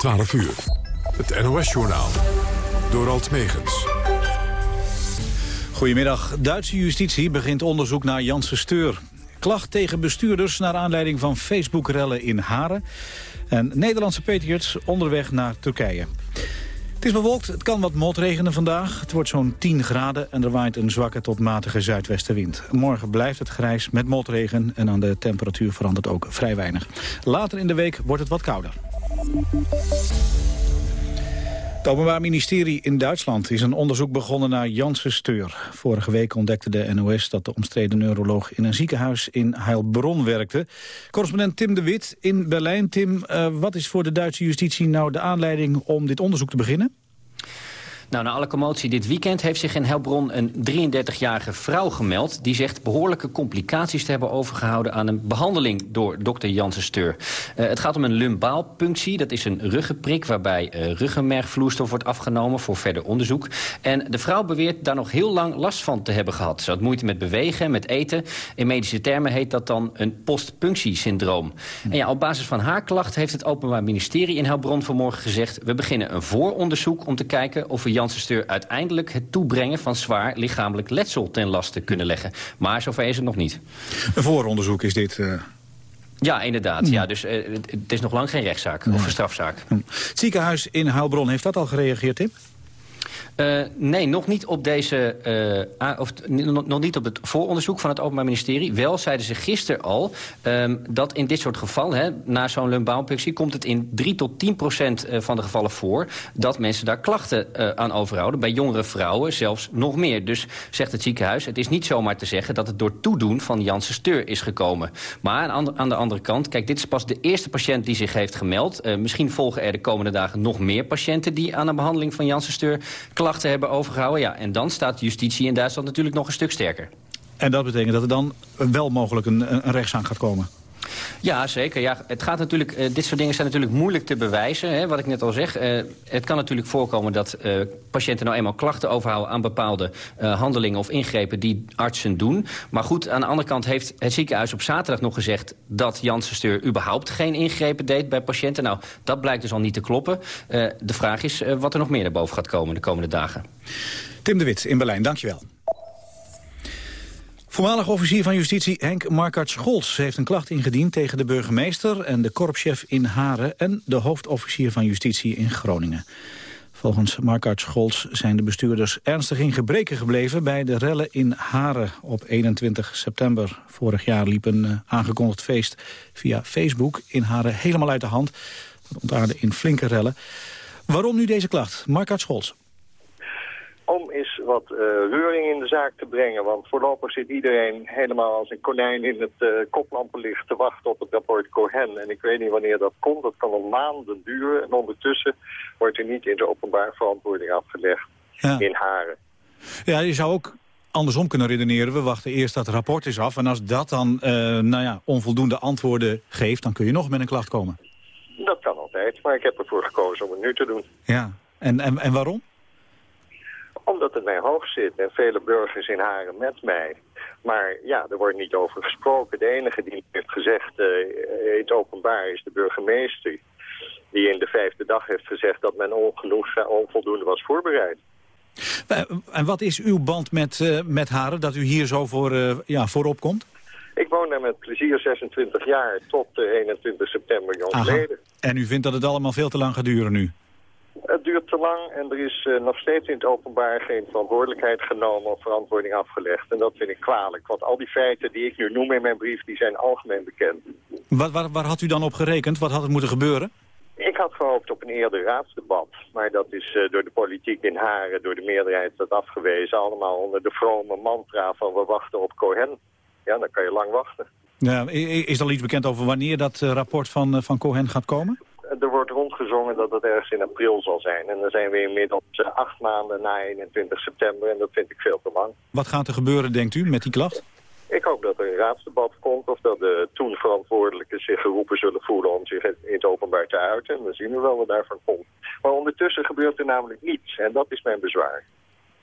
12 uur. Het NOS-journaal. Door Alt Megens. Goedemiddag. Duitse justitie begint onderzoek naar Janssen Steur. Klacht tegen bestuurders naar aanleiding van Facebook-rellen in Haren. En Nederlandse Patriots onderweg naar Turkije. Het is bewolkt, het kan wat motregenen vandaag. Het wordt zo'n 10 graden en er waait een zwakke tot matige zuidwestenwind. Morgen blijft het grijs met motregen en aan de temperatuur verandert ook vrij weinig. Later in de week wordt het wat kouder. Het Openbaar Ministerie in Duitsland is een onderzoek begonnen naar Janssen Steur. Vorige week ontdekte de NOS dat de omstreden neuroloog in een ziekenhuis in Heilbronn werkte. Correspondent Tim de Wit in Berlijn. Tim, uh, wat is voor de Duitse justitie nou de aanleiding om dit onderzoek te beginnen? Nou, na alle commotie dit weekend heeft zich in Helbron een 33-jarige vrouw gemeld... die zegt behoorlijke complicaties te hebben overgehouden... aan een behandeling door dokter Janssen Steur. Uh, het gaat om een lumbaalpunctie. Dat is een ruggenprik waarbij uh, ruggenmergvloeistof wordt afgenomen... voor verder onderzoek. En de vrouw beweert daar nog heel lang last van te hebben gehad. Ze had moeite met bewegen, met eten. In medische termen heet dat dan een postpunctiesyndroom. En ja, op basis van haar klacht heeft het Openbaar Ministerie in Helbron vanmorgen gezegd... we beginnen een vooronderzoek om te kijken of we Janssen uiteindelijk het toebrengen van zwaar lichamelijk letsel ten laste kunnen leggen. Maar zover is het nog niet. Een vooronderzoek is dit... Uh... Ja, inderdaad. Ja, dus uh, het is nog lang geen rechtszaak of een strafzaak. Het ziekenhuis in Heilbronn, heeft dat al gereageerd, Tim? Uh, nee, nog niet op deze, uh, of nog niet op het vooronderzoek van het Openbaar Ministerie. Wel zeiden ze gisteren al um, dat in dit soort gevallen, na zo'n lumbaalpunctie, komt het in 3 tot 10 procent eh, van de gevallen voor dat mensen daar klachten aan overhouden. Bij jongere vrouwen zelfs nog meer. Dus zegt het ziekenhuis, het is niet zomaar te zeggen dat het door toedoen van Janssen Steur is gekomen. Maar aan, de andere kant, kijk, dit is pas de eerste patiënt die zich heeft gemeld. Misschien volgen er de komende dagen nog meer patiënten die aan de behandeling van Janssen Steur klachten klachten hebben overgehouden. Ja, en dan staat justitie in Duitsland natuurlijk nog een stuk sterker. En dat betekent dat er dan wel mogelijk een, een rechtszaak gaat komen? Ja, zeker. Ja, het gaat natuurlijk, uh, dit soort dingen zijn natuurlijk moeilijk te bewijzen. Hè, wat ik net al zeg. Uh, het kan natuurlijk voorkomen dat uh, patiënten nou eenmaal klachten overhouden... aan bepaalde handelingen of ingrepen die artsen doen. Maar goed, aan de andere kant heeft het ziekenhuis op zaterdag nog gezegd... dat Janssen Steur überhaupt geen ingrepen deed bij patiënten. Nou, dat blijkt dus al niet te kloppen. de vraag is wat er nog meer naar boven gaat komen de komende dagen. Tim de Wit in Berlijn, dankjewel. Voormalig officier van justitie Henk Markart Scholz heeft een klacht ingediend tegen de burgemeester en de korpschef in Haren en de hoofdofficier van justitie in Groningen. Volgens Markart Scholz zijn de bestuurders ernstig in gebreken gebleven bij de rellen in Haren op 21 september. Vorig jaar liep een uh, aangekondigd feest via Facebook in Haren helemaal uit de hand. Dat ontaarde in flinke rellen. Waarom nu deze klacht? Markart Scholz om is wat uh, reuring in de zaak te brengen. Want voorlopig zit iedereen helemaal als een konijn in het uh, koplampenlicht te wachten op het rapport Cohen. En ik weet niet wanneer dat komt. Dat kan al maanden duren. En ondertussen wordt er niet in de openbaar verantwoording afgelegd in Haren. Ja, je zou ook andersom kunnen redeneren. We wachten eerst dat rapport is af. En als dat dan uh, nou ja, onvoldoende antwoorden geeft, dan kun je nog met een klacht komen. Dat kan altijd, maar ik heb ervoor gekozen om het nu te doen. Ja, en, en, en waarom? Omdat het mij hoog zit en vele burgers in Haren met mij. Maar ja, er wordt niet over gesproken. De enige die heeft gezegd uh, in het openbaar is de burgemeester. Die in de vijfde dag heeft gezegd dat men ongenoeg, onvoldoende was voorbereid. Eh, en wat is uw band met, uh, met Haren, dat u hier zo voor, uh, ja, voorop komt? Ik woon daar met plezier 26 jaar tot 21 september geleden. En u vindt dat het allemaal veel te lang gaat duren nu? Het duurt te lang en er is uh, nog steeds in het openbaar geen verantwoordelijkheid genomen of verantwoording afgelegd. En dat vind ik kwalijk, want al die feiten die ik nu noem in mijn brief, die zijn algemeen bekend. Wat, waar, waar had u dan op gerekend? Wat had het moeten gebeuren? Ik had gehoopt op een eerder raadsdebat, maar dat is uh, door de politiek in Haren, door de meerderheid dat afgewezen. Allemaal onder de vrome mantra van we wachten op Cohen. Ja, dan kan je lang wachten. Ja, is er al iets bekend over wanneer dat uh, rapport van, van Cohen gaat komen? Er wordt rondgezongen dat het ergens in april zal zijn. En dan zijn we inmiddels uh, acht maanden na 21 september en dat vind ik veel te lang. Wat gaat er gebeuren, denkt u, met die klacht? Ik hoop dat er een raadsdebat komt of dat de toen verantwoordelijken zich geroepen zullen voelen om zich in het openbaar te uiten. En dan zien we wel wat daarvan komt. Maar ondertussen gebeurt er namelijk niets en dat is mijn bezwaar.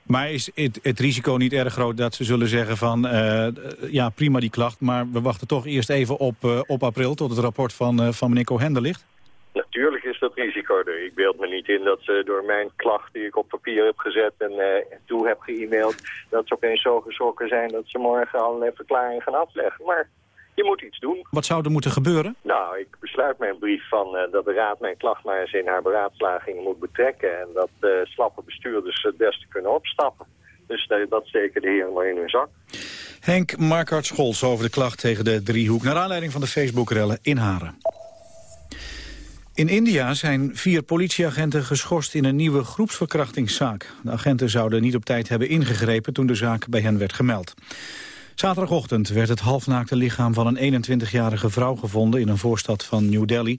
Maar is het, het, risico niet erg groot dat ze zullen zeggen van... Uh, ja, prima die klacht, maar we wachten toch eerst even op, uh, op april... tot het rapport van, uh, van meneer Cohen ligt? Natuurlijk is dat risico er. Ik beeld me niet in dat ze door mijn klacht die ik op papier heb gezet en uh, toe heb ge-mailed, dat ze opeens zo geschrokken zijn dat ze morgen al een verklaring gaan afleggen. Maar je moet iets doen. Wat zou er moeten gebeuren? Nou, ik besluit mijn brief van uh, dat de Raad mijn klacht maar eens in haar beraadslaging moet betrekken. En dat uh, slappe bestuurders het beste kunnen opstappen. Dus dat steken de heren maar in hun zak. Henk Markart Scholz over de klacht tegen de driehoek... naar aanleiding van de Facebook-rellen in Haren. In India zijn vier politieagenten geschorst in een nieuwe groepsverkrachtingszaak. De agenten zouden niet op tijd hebben ingegrepen toen de zaak bij hen werd gemeld. Zaterdagochtend werd het halfnaakte lichaam van een 21-jarige vrouw gevonden in een voorstad van New Delhi.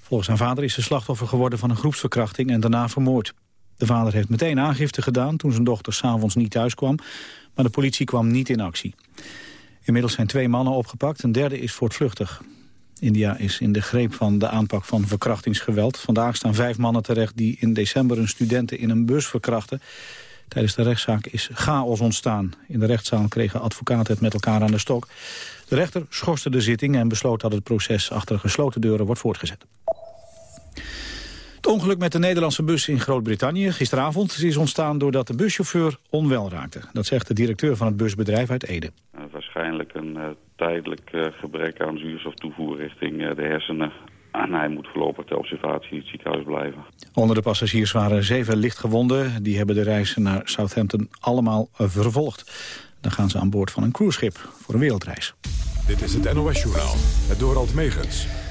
Volgens haar vader is ze slachtoffer geworden van een groepsverkrachting en daarna vermoord. De vader heeft meteen aangifte gedaan toen zijn dochter s'avonds niet thuis kwam, maar de politie kwam niet in actie. Inmiddels zijn twee mannen opgepakt, een derde is voortvluchtig. India is in de greep van de aanpak van verkrachtingsgeweld. Vandaag staan vijf mannen terecht die in december een studenten in een bus verkrachten. Tijdens de rechtszaak is chaos ontstaan. In de rechtszaal kregen advocaten het met elkaar aan de stok. De rechter schorste de zitting en besloot dat het proces achter gesloten deuren wordt voortgezet. Het ongeluk met de Nederlandse bus in Groot-Brittannië gisteravond is ontstaan doordat de buschauffeur onwel raakte. Dat zegt de directeur van het busbedrijf uit Ede. Uh, waarschijnlijk een uh, tijdelijk uh, gebrek aan zuurstoftoevoer richting de hersenen. En hij moet voorlopig ter observatie in het ziekenhuis blijven. Onder de passagiers waren zeven lichtgewonden. Die hebben de reis naar Southampton allemaal vervolgd. Dan gaan ze aan boord van een cruiseschip voor een wereldreis. Dit is het NOS Journaal, het Dorald Megens.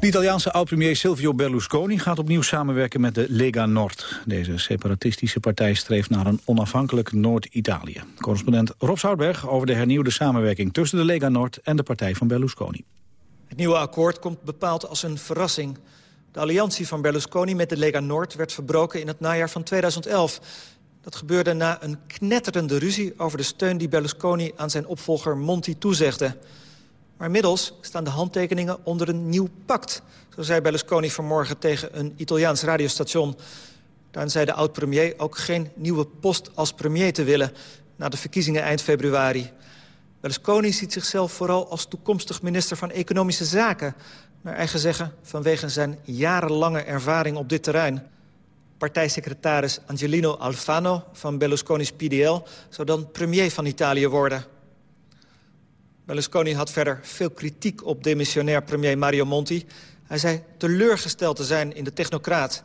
De Italiaanse oud-premier Silvio Berlusconi gaat opnieuw samenwerken met de Lega Nord. Deze separatistische partij streeft naar een onafhankelijk Noord-Italië. Correspondent Rob Zoutberg over de hernieuwde samenwerking tussen de Lega Nord en de partij van Berlusconi. Het nieuwe akkoord komt bepaald als een verrassing. De alliantie van Berlusconi met de Lega Nord werd verbroken in het najaar van 2011. Dat gebeurde na een knetterende ruzie over de steun die Berlusconi aan zijn opvolger Monti toezegde. Maar inmiddels staan de handtekeningen onder een nieuw pact. Zo zei Berlusconi vanmorgen tegen een Italiaans radiostation. Daarin zei de oud-premier ook geen nieuwe post als premier te willen... na de verkiezingen eind februari. Berlusconi ziet zichzelf vooral als toekomstig minister van Economische Zaken. Naar eigen zeggen vanwege zijn jarenlange ervaring op dit terrein. Partijsecretaris Angelino Alfano van Berlusconi's PDL... zou dan premier van Italië worden... Berlusconi had verder veel kritiek op demissionair premier Mario Monti. Hij zei teleurgesteld te zijn in de technocraat.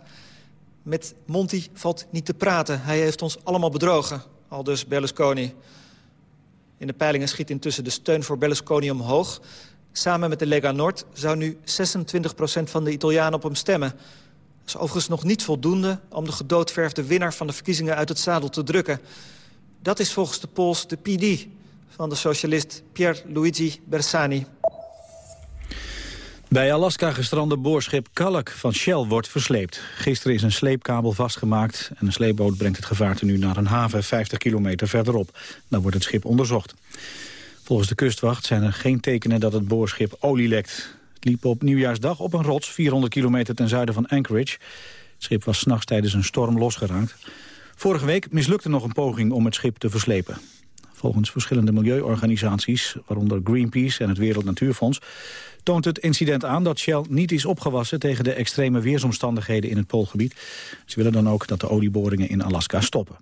Met Monti valt niet te praten. Hij heeft ons allemaal bedrogen, al dus Berlusconi. In de peilingen schiet intussen de steun voor Berlusconi omhoog. Samen met de Lega Nord zou nu 26% van de Italianen op hem stemmen. Dat is overigens nog niet voldoende om de gedoodverfde winnaar van de verkiezingen uit het zadel te drukken. Dat is volgens de Pools de PD, van de socialist Pierluigi Bersani. Bij Alaska gestrande boorschip Kalk van Shell wordt versleept. Gisteren is een sleepkabel vastgemaakt en een sleepboot brengt het gevaarte nu naar een haven 50 kilometer verderop. Dan wordt het schip onderzocht. Volgens de kustwacht zijn er geen tekenen dat het boorschip olie lekt. Het liep op nieuwjaarsdag op een rots 400 kilometer ten zuiden van Anchorage. Het schip was s'nachts tijdens een storm losgeraakt. Vorige week mislukte nog een poging om het schip te verslepen. Volgens verschillende milieuorganisaties, waaronder Greenpeace en het Wereld Natuurfonds, toont het incident aan dat Shell niet is opgewassen tegen de extreme weersomstandigheden in het Poolgebied. Ze willen dan ook dat de olieboringen in Alaska stoppen.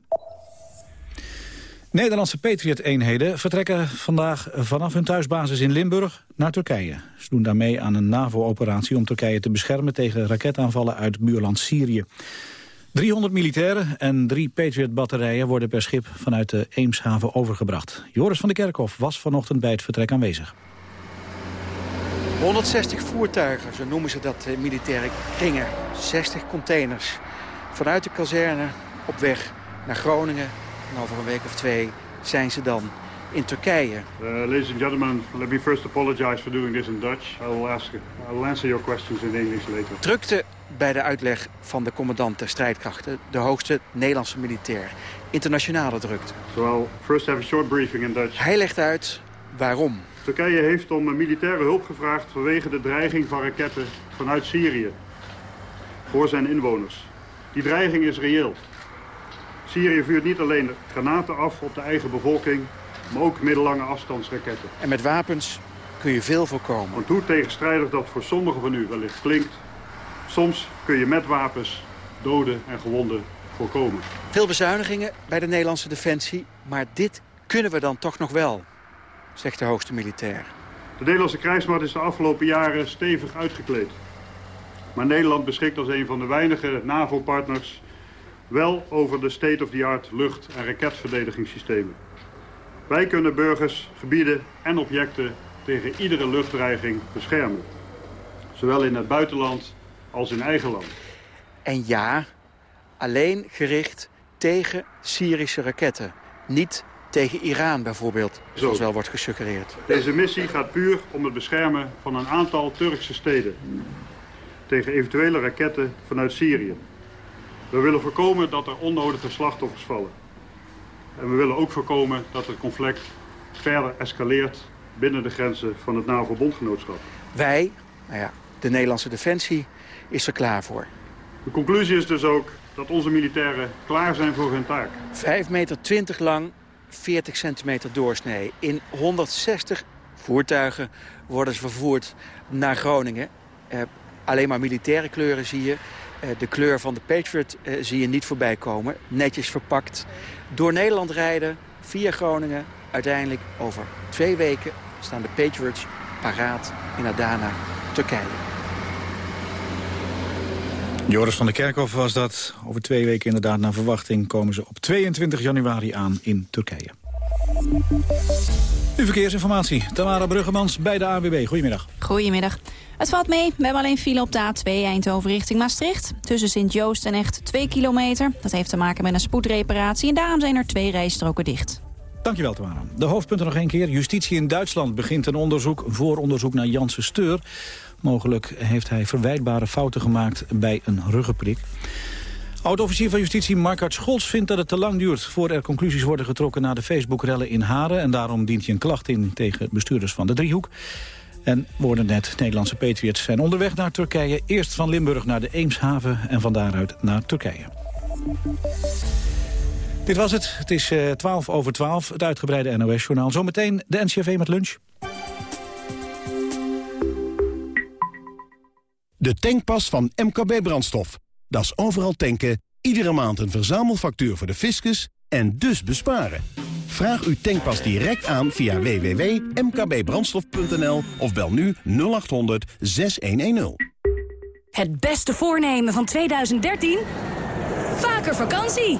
Nederlandse Patriot-eenheden vertrekken vandaag vanaf hun thuisbasis in Limburg naar Turkije. Ze doen daarmee aan een NAVO-operatie om Turkije te beschermen tegen raketaanvallen uit buurland Syrië. 300 militairen en drie Patriot-batterijen worden per schip vanuit de Eemshaven overgebracht. Joris van der Kerkhof was vanochtend bij het vertrek aanwezig. 160 voertuigen, zo noemen ze dat in militaire kringen. 60 containers. Vanuit de kazerne op weg naar Groningen. En over een week of twee zijn ze dan in Turkije. Uh, ladies and gentlemen, let me first apologize for doing this in Dutch. I will ask, I will answer your questions in English later. Drukte bij de uitleg van de commandant der strijdkrachten, de hoogste Nederlandse militair. Internationale drukte. So I'll first have a short briefing in Dutch. Hij legt uit waarom. Turkije heeft om militaire hulp gevraagd vanwege de dreiging van raketten vanuit Syrië. Voor zijn inwoners. Die dreiging is reëel. Syrië vuurt niet alleen granaten af op de eigen bevolking, maar ook middellange afstandsraketten. En met wapens kun je veel voorkomen. Want hoe tegenstrijdig dat voor sommigen van u wellicht klinkt, Soms kun je met wapens doden en gewonden voorkomen. Veel bezuinigingen bij de Nederlandse Defensie, maar dit kunnen we dan toch nog wel, zegt de hoogste militair. De Nederlandse krijgsmacht is de afgelopen jaren stevig uitgekleed. Maar Nederland beschikt als een van de weinige NAVO-partners wel over de state-of-the-art lucht- en raketverdedigingssystemen. Wij kunnen burgers, gebieden en objecten tegen iedere luchtdreiging beschermen. Zowel in het buitenland als in eigen land. En ja, alleen gericht tegen Syrische raketten. Niet tegen Iran bijvoorbeeld, zoals Zo. wel wordt gesuggereerd. Deze missie gaat puur om het beschermen van een aantal Turkse steden. Tegen eventuele raketten vanuit Syrië. We willen voorkomen dat er onnodige slachtoffers vallen. En we willen ook voorkomen dat het conflict verder escaleert binnen de grenzen van het NAVO-bondgenootschap. Wij, nou ja, de Nederlandse Defensie, is er klaar voor. De conclusie is dus ook dat onze militairen klaar zijn voor hun taak. 5 meter 20 lang, 40 centimeter doorsnee. In 160 voertuigen worden ze vervoerd naar Groningen. Eh, alleen maar militaire kleuren zie je. Eh, de kleur van de Patriot eh, zie je niet voorbij komen. Netjes verpakt. Door Nederland rijden, via Groningen. Uiteindelijk over twee weken staan de Patriots paraat in Adana, Turkije. Joris van der Kerkhoff was dat. Over twee weken inderdaad naar verwachting komen ze op 22 januari aan in Turkije. Nu verkeersinformatie. Tamara Bruggemans bij de AWB. Goedemiddag. Goedemiddag. Het valt mee. We hebben alleen file op de A2 Eindhoven richting Maastricht. Tussen Sint-Joost en Echt 2 kilometer. Dat heeft te maken met een spoedreparatie en daarom zijn er twee rijstroken dicht. Dankjewel, Tamara. De hoofdpunten nog één keer. Justitie in Duitsland begint een onderzoek, vooronderzoek naar Janssen Steur. Mogelijk heeft hij verwijtbare fouten gemaakt bij een ruggenprik. Oud-officier van Justitie Markart Scholz vindt dat het te lang duurt... voor er conclusies worden getrokken na de Facebook-rellen in Haren. En daarom dient hij een klacht in tegen bestuurders van de Driehoek. En worden net Nederlandse Patriots zijn onderweg naar Turkije. Eerst van Limburg naar de Eemshaven en van daaruit naar Turkije. Dit was het. Het is eh 12 over 12, het uitgebreide NOS-journaal. Zometeen de NCRV met lunch. De tankpas van MKB Brandstof. Dat is overal tanken, iedere maand een verzamelfactuur voor de fiscus en dus besparen. Vraag uw tankpas direct aan via www.mkbbrandstof.nl of bel nu 0800 6110. Het beste voornemen van 2013? Vaker vakantie!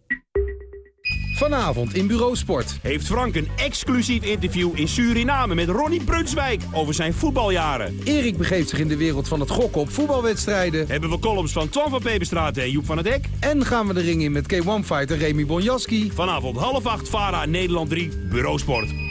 Vanavond in Bureau Sport. Heeft Frank een exclusief interview in Suriname met Ronnie Brunswijk over zijn voetbaljaren. Erik begeeft zich in de wereld van het gokken op voetbalwedstrijden. Hebben we columns van Twan van Peperstraat en Joep van het Hek. En gaan we de ring in met K1-fighter Remy Bonjaski. Vanavond half acht, VARA, Nederland 3, Bureau Sport.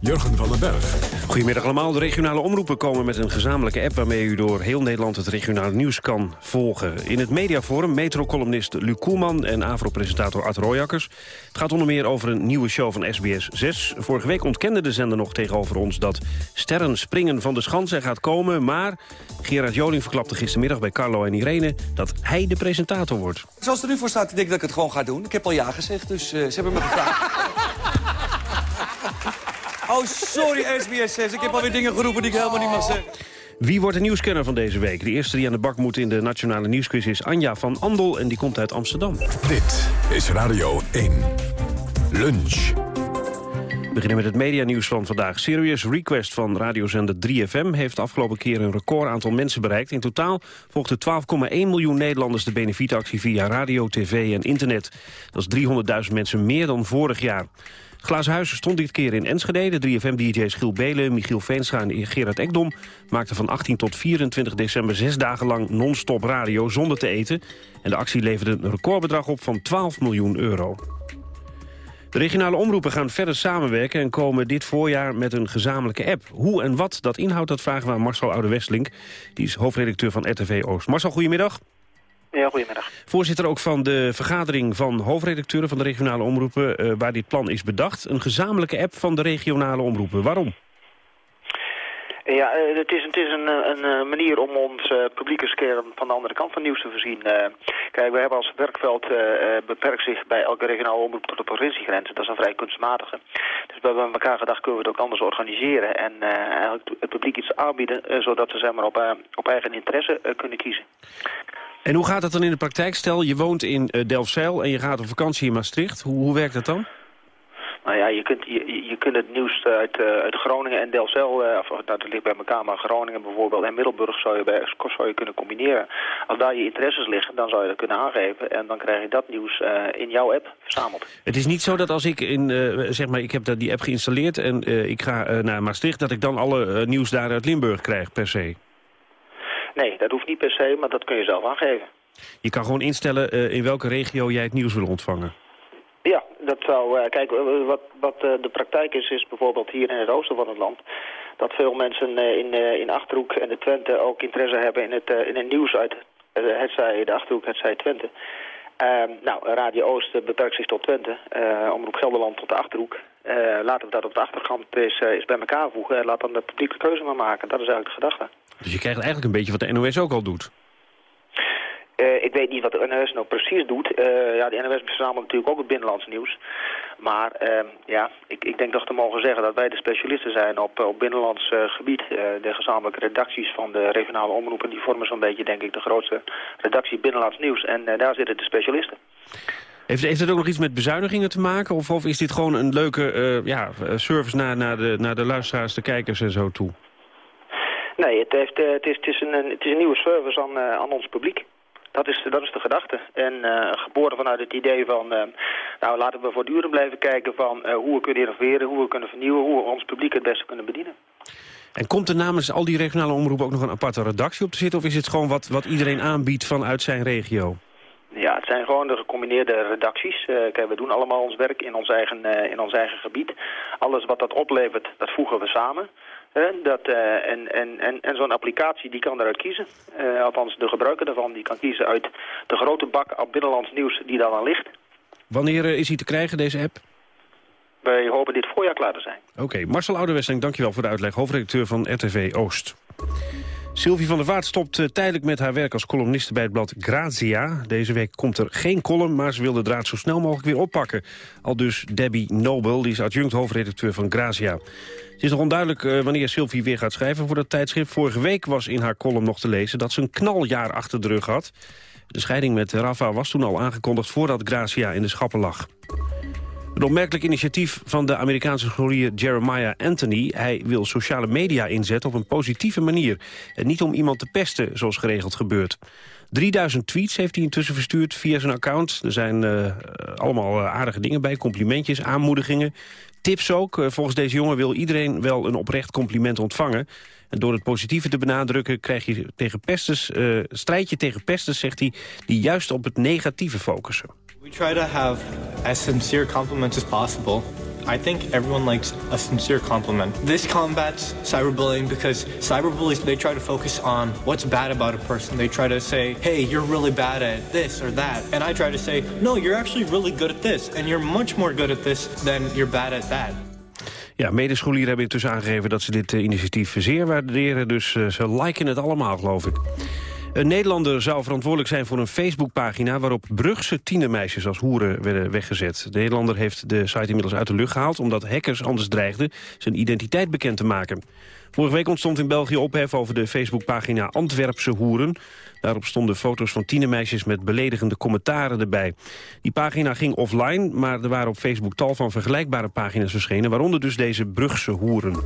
Jurgen van den Berg. Goedemiddag allemaal. De regionale omroepen komen met een gezamenlijke app... waarmee u door heel Nederland het regionale nieuws kan volgen. In het mediaforum metro-columnist Luc Koelman en AVRO-presentator Art Royakkers. Het gaat onder meer over een nieuwe show van SBS 6. Vorige week ontkende de zender nog tegenover ons... dat sterren springen van de schans er gaat komen. Maar Gerard Joling verklapte gistermiddag bij Carlo en Irene... dat hij de presentator wordt. Zoals het er nu voor staat, denk ik dat ik het gewoon ga doen. Ik heb al ja gezegd, dus uh, ze hebben me gevraagd. Oh, sorry SBS 6. Ik heb alweer dingen geroepen die ik helemaal niet mag zeggen. Wie wordt de nieuwskenner van deze week? De eerste die aan de bak moet in de Nationale Nieuwsquiz is Anja van Andel... en die komt uit Amsterdam. Dit is Radio 1. Lunch. We beginnen met het medianieuws van vandaag. Serious Request van radiozender 3FM heeft afgelopen keer een record aantal mensen bereikt. In totaal volgden 12,1 miljoen Nederlanders de benefietactie via radio, tv en internet. Dat is 300.000 mensen meer dan vorig jaar. Glazen Huis stond dit keer in Enschede. De 3FM-dj's Giel Belen, Michiel Veenstra en Gerard Ekdom... maakten van 18 tot 24 december zes dagen lang non-stop radio zonder te eten. En de actie leverde een recordbedrag op van 12 miljoen euro. De regionale omroepen gaan verder samenwerken en komen dit voorjaar met een gezamenlijke app. Hoe en wat dat inhoudt, dat vragen we aan Marcel Oude-Westlink. Die is hoofdredacteur van RTV Oost. Marcel, goedemiddag. Ja, goedemiddag. Voorzitter ook van de vergadering van hoofdredacteuren van de regionale omroepen... Uh, waar dit plan is bedacht. Een gezamenlijke app van de regionale omroepen. Waarom? Ja, uh, het is, het is een, een manier om ons uh, publieke scherm van de andere kant van nieuws te voorzien. kijk, we hebben als werkveld beperkt zich bij elke regionale omroep tot de provinciegrenzen. Dat is een vrij kunstmatige. Dus we hebben elkaar gedacht, kunnen we het ook anders organiseren. En eigenlijk het publiek iets aanbieden, zodat ze zeg maar, op, op eigen interesse kunnen kiezen. En hoe gaat dat dan in de praktijk? Stel, je woont in uh, Delfzijl en je gaat op vakantie in Maastricht. Hoe, hoe werkt dat dan? Nou ja, je kunt, je, je kunt het nieuws uit, uh, uit Groningen en Delfzijl, uh, of nou, dat ligt bij elkaar, maar Groningen bijvoorbeeld en Middelburg zou je, bij, zou je kunnen combineren. Als daar je interesses liggen, dan zou je dat kunnen aangeven en dan krijg je dat nieuws uh, in jouw app verzameld. Het is niet zo dat als ik in, zeg maar, ik heb die app geïnstalleerd en ik ga naar Maastricht, dat ik dan alle nieuws daar uit Limburg krijg per se? Nee, dat hoeft niet per se, maar dat kun je zelf aangeven. Je kan gewoon instellen uh, in welke regio jij het nieuws wil ontvangen. Ja, dat zou... Uh, kijk, uh, wat, wat de praktijk is, is bijvoorbeeld hier in het oosten van het land... dat veel mensen in, in Achterhoek en de Twente ook interesse hebben in het, in het nieuws uit... het zij de Achterhoek, het zij Twente. Ehm, nou, Radio Oost beperkt zich tot Twente, Omroep Gelderland tot de Achterhoek. laten we dat op de achterkant is, is bij elkaar voegen en laat dan de publieke keuze maar maken. Dat is eigenlijk de gedachte. Dus je krijgt eigenlijk een beetje wat de NOS ook al doet. Uh, ik weet niet wat de NOS nou precies doet. Uh, ja, de NOS verzamelt natuurlijk ook het binnenlands nieuws. Maar uh, ja, ik, ik denk toch te mogen zeggen dat wij de specialisten zijn op, op binnenlands gebied. de gezamenlijke redacties van de regionale omroepen... die vormen zo'n beetje, denk ik, de grootste redactie binnenlands nieuws. En daar zitten de specialisten. Heeft, heeft het ook nog iets met bezuinigingen te maken? Of, of is dit gewoon een leuke ja, service naar, naar, de, naar de luisteraars, de kijkers en zo toe? Nee, het, heeft, het, is, het, is, een, het is een nieuwe service aan, aan ons publiek. Dat is, dat is de gedachte. En uh, geboren vanuit het idee van, uh, nou laten we voortdurend blijven kijken van uh, hoe we kunnen innoveren, hoe we kunnen vernieuwen, hoe we ons publiek het beste kunnen bedienen. En komt er namens al die regionale omroepen ook nog een aparte redactie op te zitten? Of is het gewoon wat, wat iedereen aanbiedt vanuit zijn regio? Ja, het zijn gewoon de gecombineerde redacties. kijk, we doen allemaal ons werk in ons, eigen, in ons eigen gebied. Alles wat dat oplevert, dat voegen we samen. Dat, uh, en en, en, en zo'n applicatie die kan eruit kiezen. Uh, althans, de gebruiker daarvan die kan kiezen uit de grote bak aan binnenlands nieuws die daar dan ligt. Wanneer uh, is hij te krijgen, deze app? Wij hopen dit voorjaar klaar te zijn. Oké, okay. Marcel Oudewesterling, dankjewel voor de uitleg. Hoofdredacteur van RTV Oost. Sylvie van der Vaart stopt tijdelijk met haar werk als columniste bij het blad Grazia. Deze week komt er geen column, maar ze wil de draad zo snel mogelijk weer oppakken. Al dus Debbie Nobel, die is adjunct hoofdredacteur van Grazia. Het is nog onduidelijk uh, wanneer Sylvie weer gaat schrijven voor dat tijdschrift. Vorige week was in haar column nog te lezen dat ze een knaljaar achter de rug had. De scheiding met Rafa was toen al aangekondigd voordat Gracia in de schappen lag. Een opmerkelijk initiatief van de Amerikaanse scholier Jeremiah Anthony. Hij wil sociale media inzetten op een positieve manier. En niet om iemand te pesten, zoals geregeld gebeurt. 3000 tweets heeft hij intussen verstuurd via zijn account. Er zijn uh, allemaal aardige dingen bij, complimentjes, aanmoedigingen. Tips ook. Volgens deze jongen wil iedereen wel een oprecht compliment ontvangen. En door het positieve te benadrukken krijg je tegen pestes, uh, strijd je tegen pestes, zegt hij, die juist op het negatieve focussen. We try to have as sincere compliments as possible. I think everyone likes a sincere compliment. This combats cyberbullying because cyberbullies, they try to focus on what's bad about a person. They try to say, hey, you're really bad at this or that. And I try to say, no, you're actually really good at this. And you're much more good at this than you're bad at that. Ja, medescholieren hebben intussen aangegeven dat ze dit uh, initiatief zeer waarderen. Dus uh, ze liken het allemaal, geloof ik. Een Nederlander zou verantwoordelijk zijn voor een Facebookpagina... waarop Brugse tienermeisjes als hoeren werden weggezet. De Nederlander heeft de site inmiddels uit de lucht gehaald... omdat hackers anders dreigden zijn identiteit bekend te maken. Vorige week ontstond in België ophef over de Facebookpagina Antwerpse hoeren. Daarop stonden foto's van tienermeisjes met beledigende commentaren erbij. Die pagina ging offline, maar er waren op Facebook tal van vergelijkbare pagina's verschenen... waaronder dus deze Brugse hoeren.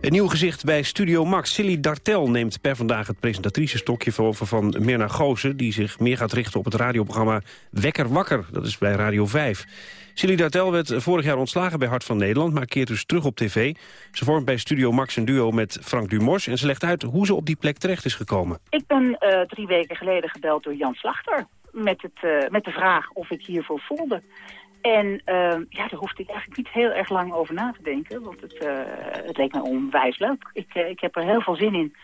Een nieuw gezicht bij Studio Max. Silly Dartel neemt per vandaag het presentatrice-stokje over van Mirna Goosen... die zich meer gaat richten op het radioprogramma Wekker Wakker. Dat is bij Radio 5. Silly Dartel werd vorig jaar ontslagen bij Hart van Nederland... maar keert dus terug op tv. Ze vormt bij Studio Max een duo met Frank Dumors... en ze legt uit hoe ze op die plek terecht is gekomen. Ik ben uh, drie weken geleden gebeld door Jan Slachter... Met, het, uh, met de vraag of ik hiervoor voelde. En uh, ja, daar hoefde ik eigenlijk niet heel erg lang over na te denken. Want het, uh, het leek me onwijs leuk. Ik, uh, ik heb er heel veel zin in.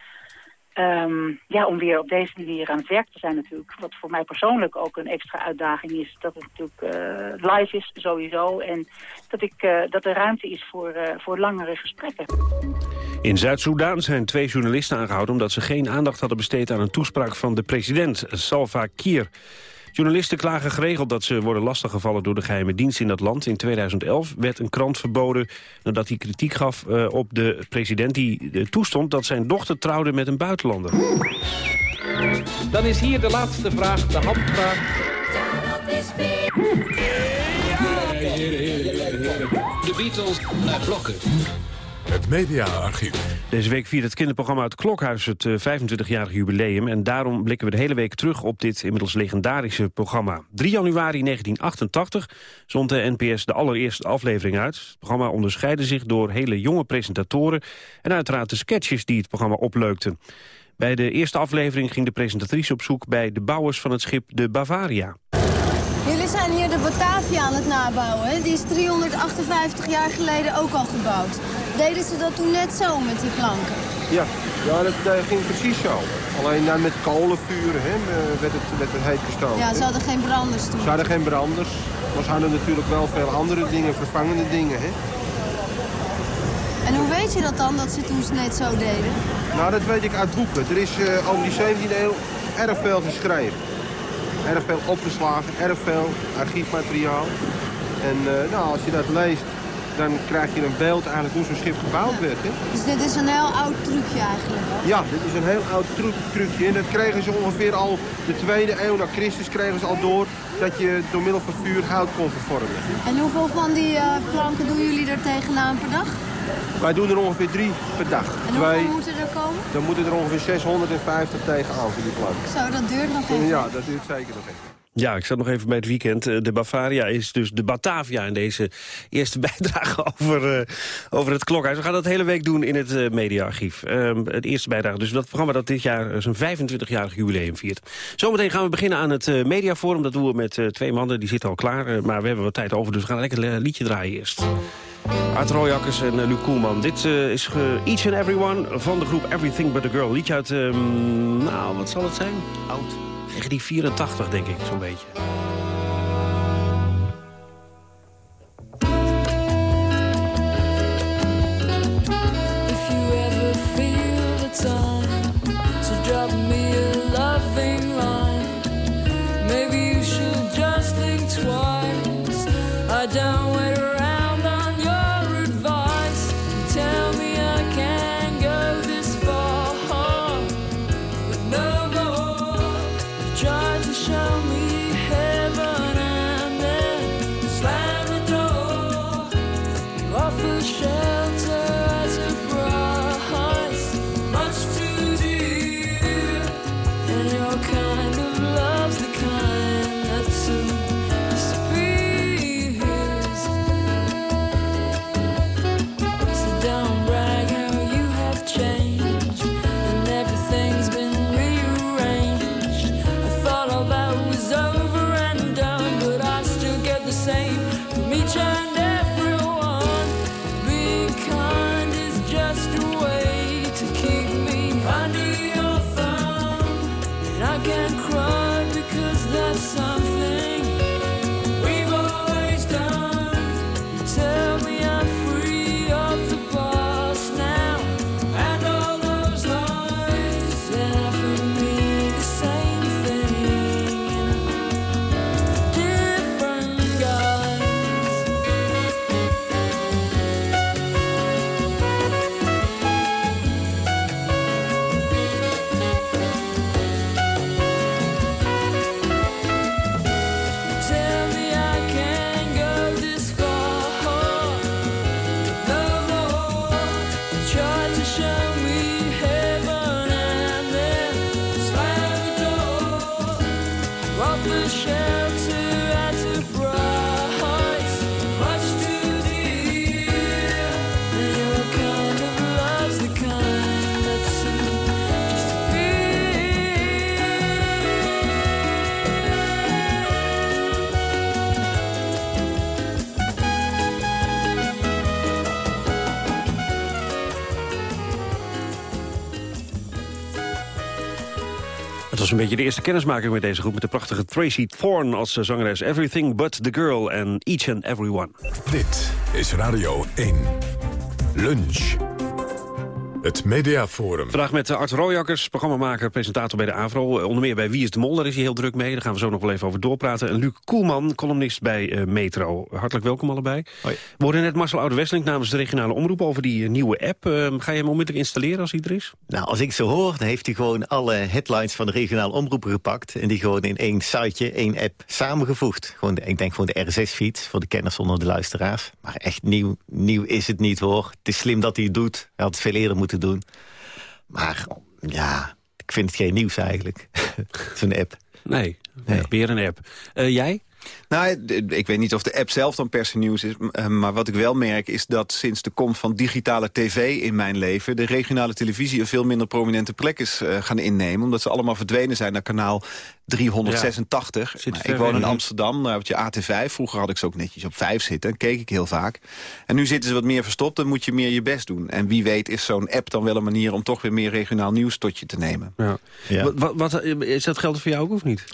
Um, ja, om weer op deze manier aan het werk te zijn natuurlijk. Wat voor mij persoonlijk ook een extra uitdaging is. Dat het natuurlijk live is sowieso. En dat, ik, dat er ruimte is voor, voor langere gesprekken. In Zuid-Soedan zijn twee journalisten aangehouden... omdat ze geen aandacht hadden besteed aan een toespraak van de president, Salva Kiir. Journalisten klagen geregeld dat ze worden lastiggevallen door de geheime dienst in dat land. In 2011 werd een krant verboden nadat hij kritiek gaf uh, op de president die uh, toestond dat zijn dochter trouwde met een buitenlander. Dan is hier de laatste vraag, de handvraag. De Beatles naar blokken. Het mediaarchief. Deze week viert het kinderprogramma Het Klokhuis het uh, 25-jarig jubileum... en daarom blikken we de hele week terug op dit inmiddels legendarische programma. 3 januari 1988 zond de NPS de allereerste aflevering uit. Het programma onderscheidde zich door hele jonge presentatoren... en uiteraard de sketches die het programma opleukten. Bij de eerste aflevering ging de presentatrice op zoek... bij de bouwers van het schip de Bavaria. Jullie zijn hier de Batavia aan het nabouwen. Die is 358 jaar geleden ook al gebouwd. Deden ze dat toen net zo met die planken? Ja, ja dat uh, ging precies zo. Alleen uh, met kolenvuren hè, werd, het, werd het heet gestoken. Ja, ze hadden geen branders toen. Ze hadden geen branders. Maar ze hadden natuurlijk wel veel andere dingen, vervangende dingen. Hè. En hoe weet je dat dan, dat ze toen net zo deden? Nou, dat weet ik uit boeken. Er is uh, over die 17e eeuw erg veel geschreven. Erg veel opgeslagen, erg veel archiefmateriaal. En uh, nou, als je dat leest, dan krijg je een beeld eigenlijk hoe zo'n schip gebouwd werd. Hè? Dus dit is een heel oud trucje eigenlijk? Ja, dit is een heel oud tru trucje. En dat kregen ze ongeveer al de tweede eeuw na Christus kregen ze al door dat je door middel van vuur hout kon vervormen. En hoeveel van die uh, planken doen jullie er tegenaan per dag? Wij doen er ongeveer drie per dag. En hoeveel moeten er komen? Dan moeten er ongeveer 650 tegenaan voor die planken. Zo, dat duurt nog even. Ja, dat duurt zeker nog even. Ja, ik zat nog even bij het weekend. De Bavaria is dus de Batavia in deze eerste bijdrage over, uh, over het klokhuis. We gaan dat hele week doen in het uh, mediaarchief. Uh, het eerste bijdrage, dus dat programma dat dit jaar zijn 25-jarig jubileum viert. Zometeen gaan we beginnen aan het mediaforum. Dat doen we met twee mannen, die zitten al klaar. maar we hebben wat tijd over, dus we gaan lekker een liedje draaien eerst. Art Rooijakkers en Luc Koelman. Dit is Each and Everyone van de groep Everything But A Girl. Liedje uit, um, nou, wat zal het zijn? Oud. 1984, denk ik, zo'n beetje. Was een beetje de eerste kennismaking met deze groep... met de prachtige Tracy Thorn als zangeres. Everything But The Girl and Each and Every One. Dit is Radio 1. Lunch. Het Mediaforum. Vandaag met Art Rooijakkers, programmamaker, presentator bij de AVRO. Onder meer bij Wie is de Mol, daar is hij heel druk mee. Daar gaan we zo nog wel even over doorpraten. En Luc Koelman, columnist bij uh, Metro. Hartelijk welkom allebei. Hoi. We hoorden net Marcel Oude-Wesseling namens de regionale omroep... over die nieuwe app. Uh, ga je hem onmiddellijk installeren als hij er is? Nou, als ik zo hoor, dan heeft hij gewoon alle headlines van de regionale omroepen gepakt... en die gewoon in één siteje, één app samengevoegd. Gewoon de, ik denk gewoon de RSS-feeds voor de kenners onder de luisteraars. Maar echt nieuw, nieuw is het niet, hoor. Het is slim dat hij het doet. Hij had het veel eerder moeten doen. Maar ja, ik vind het geen nieuws eigenlijk. Zo'n app. Nee, nee. weer een app. Uh, jij? Nou, ik weet niet of de app zelf dan per se nieuws is. Maar wat ik wel merk is dat sinds de komst van digitale tv in mijn leven... de regionale televisie een veel minder prominente plek is uh, gaan innemen. Omdat ze allemaal verdwenen zijn naar kanaal 386. Ja, ik woon in Amsterdam, daar heb je AT5. Vroeger had ik ze ook netjes op 5 zitten. Dan keek ik heel vaak. En nu zitten ze wat meer verstopt, dan moet je meer je best doen. En wie weet is zo'n app dan wel een manier... om toch weer meer regionaal nieuws tot je te nemen. Ja. ja. Wat, wat, is dat geldt voor jou ook of niet?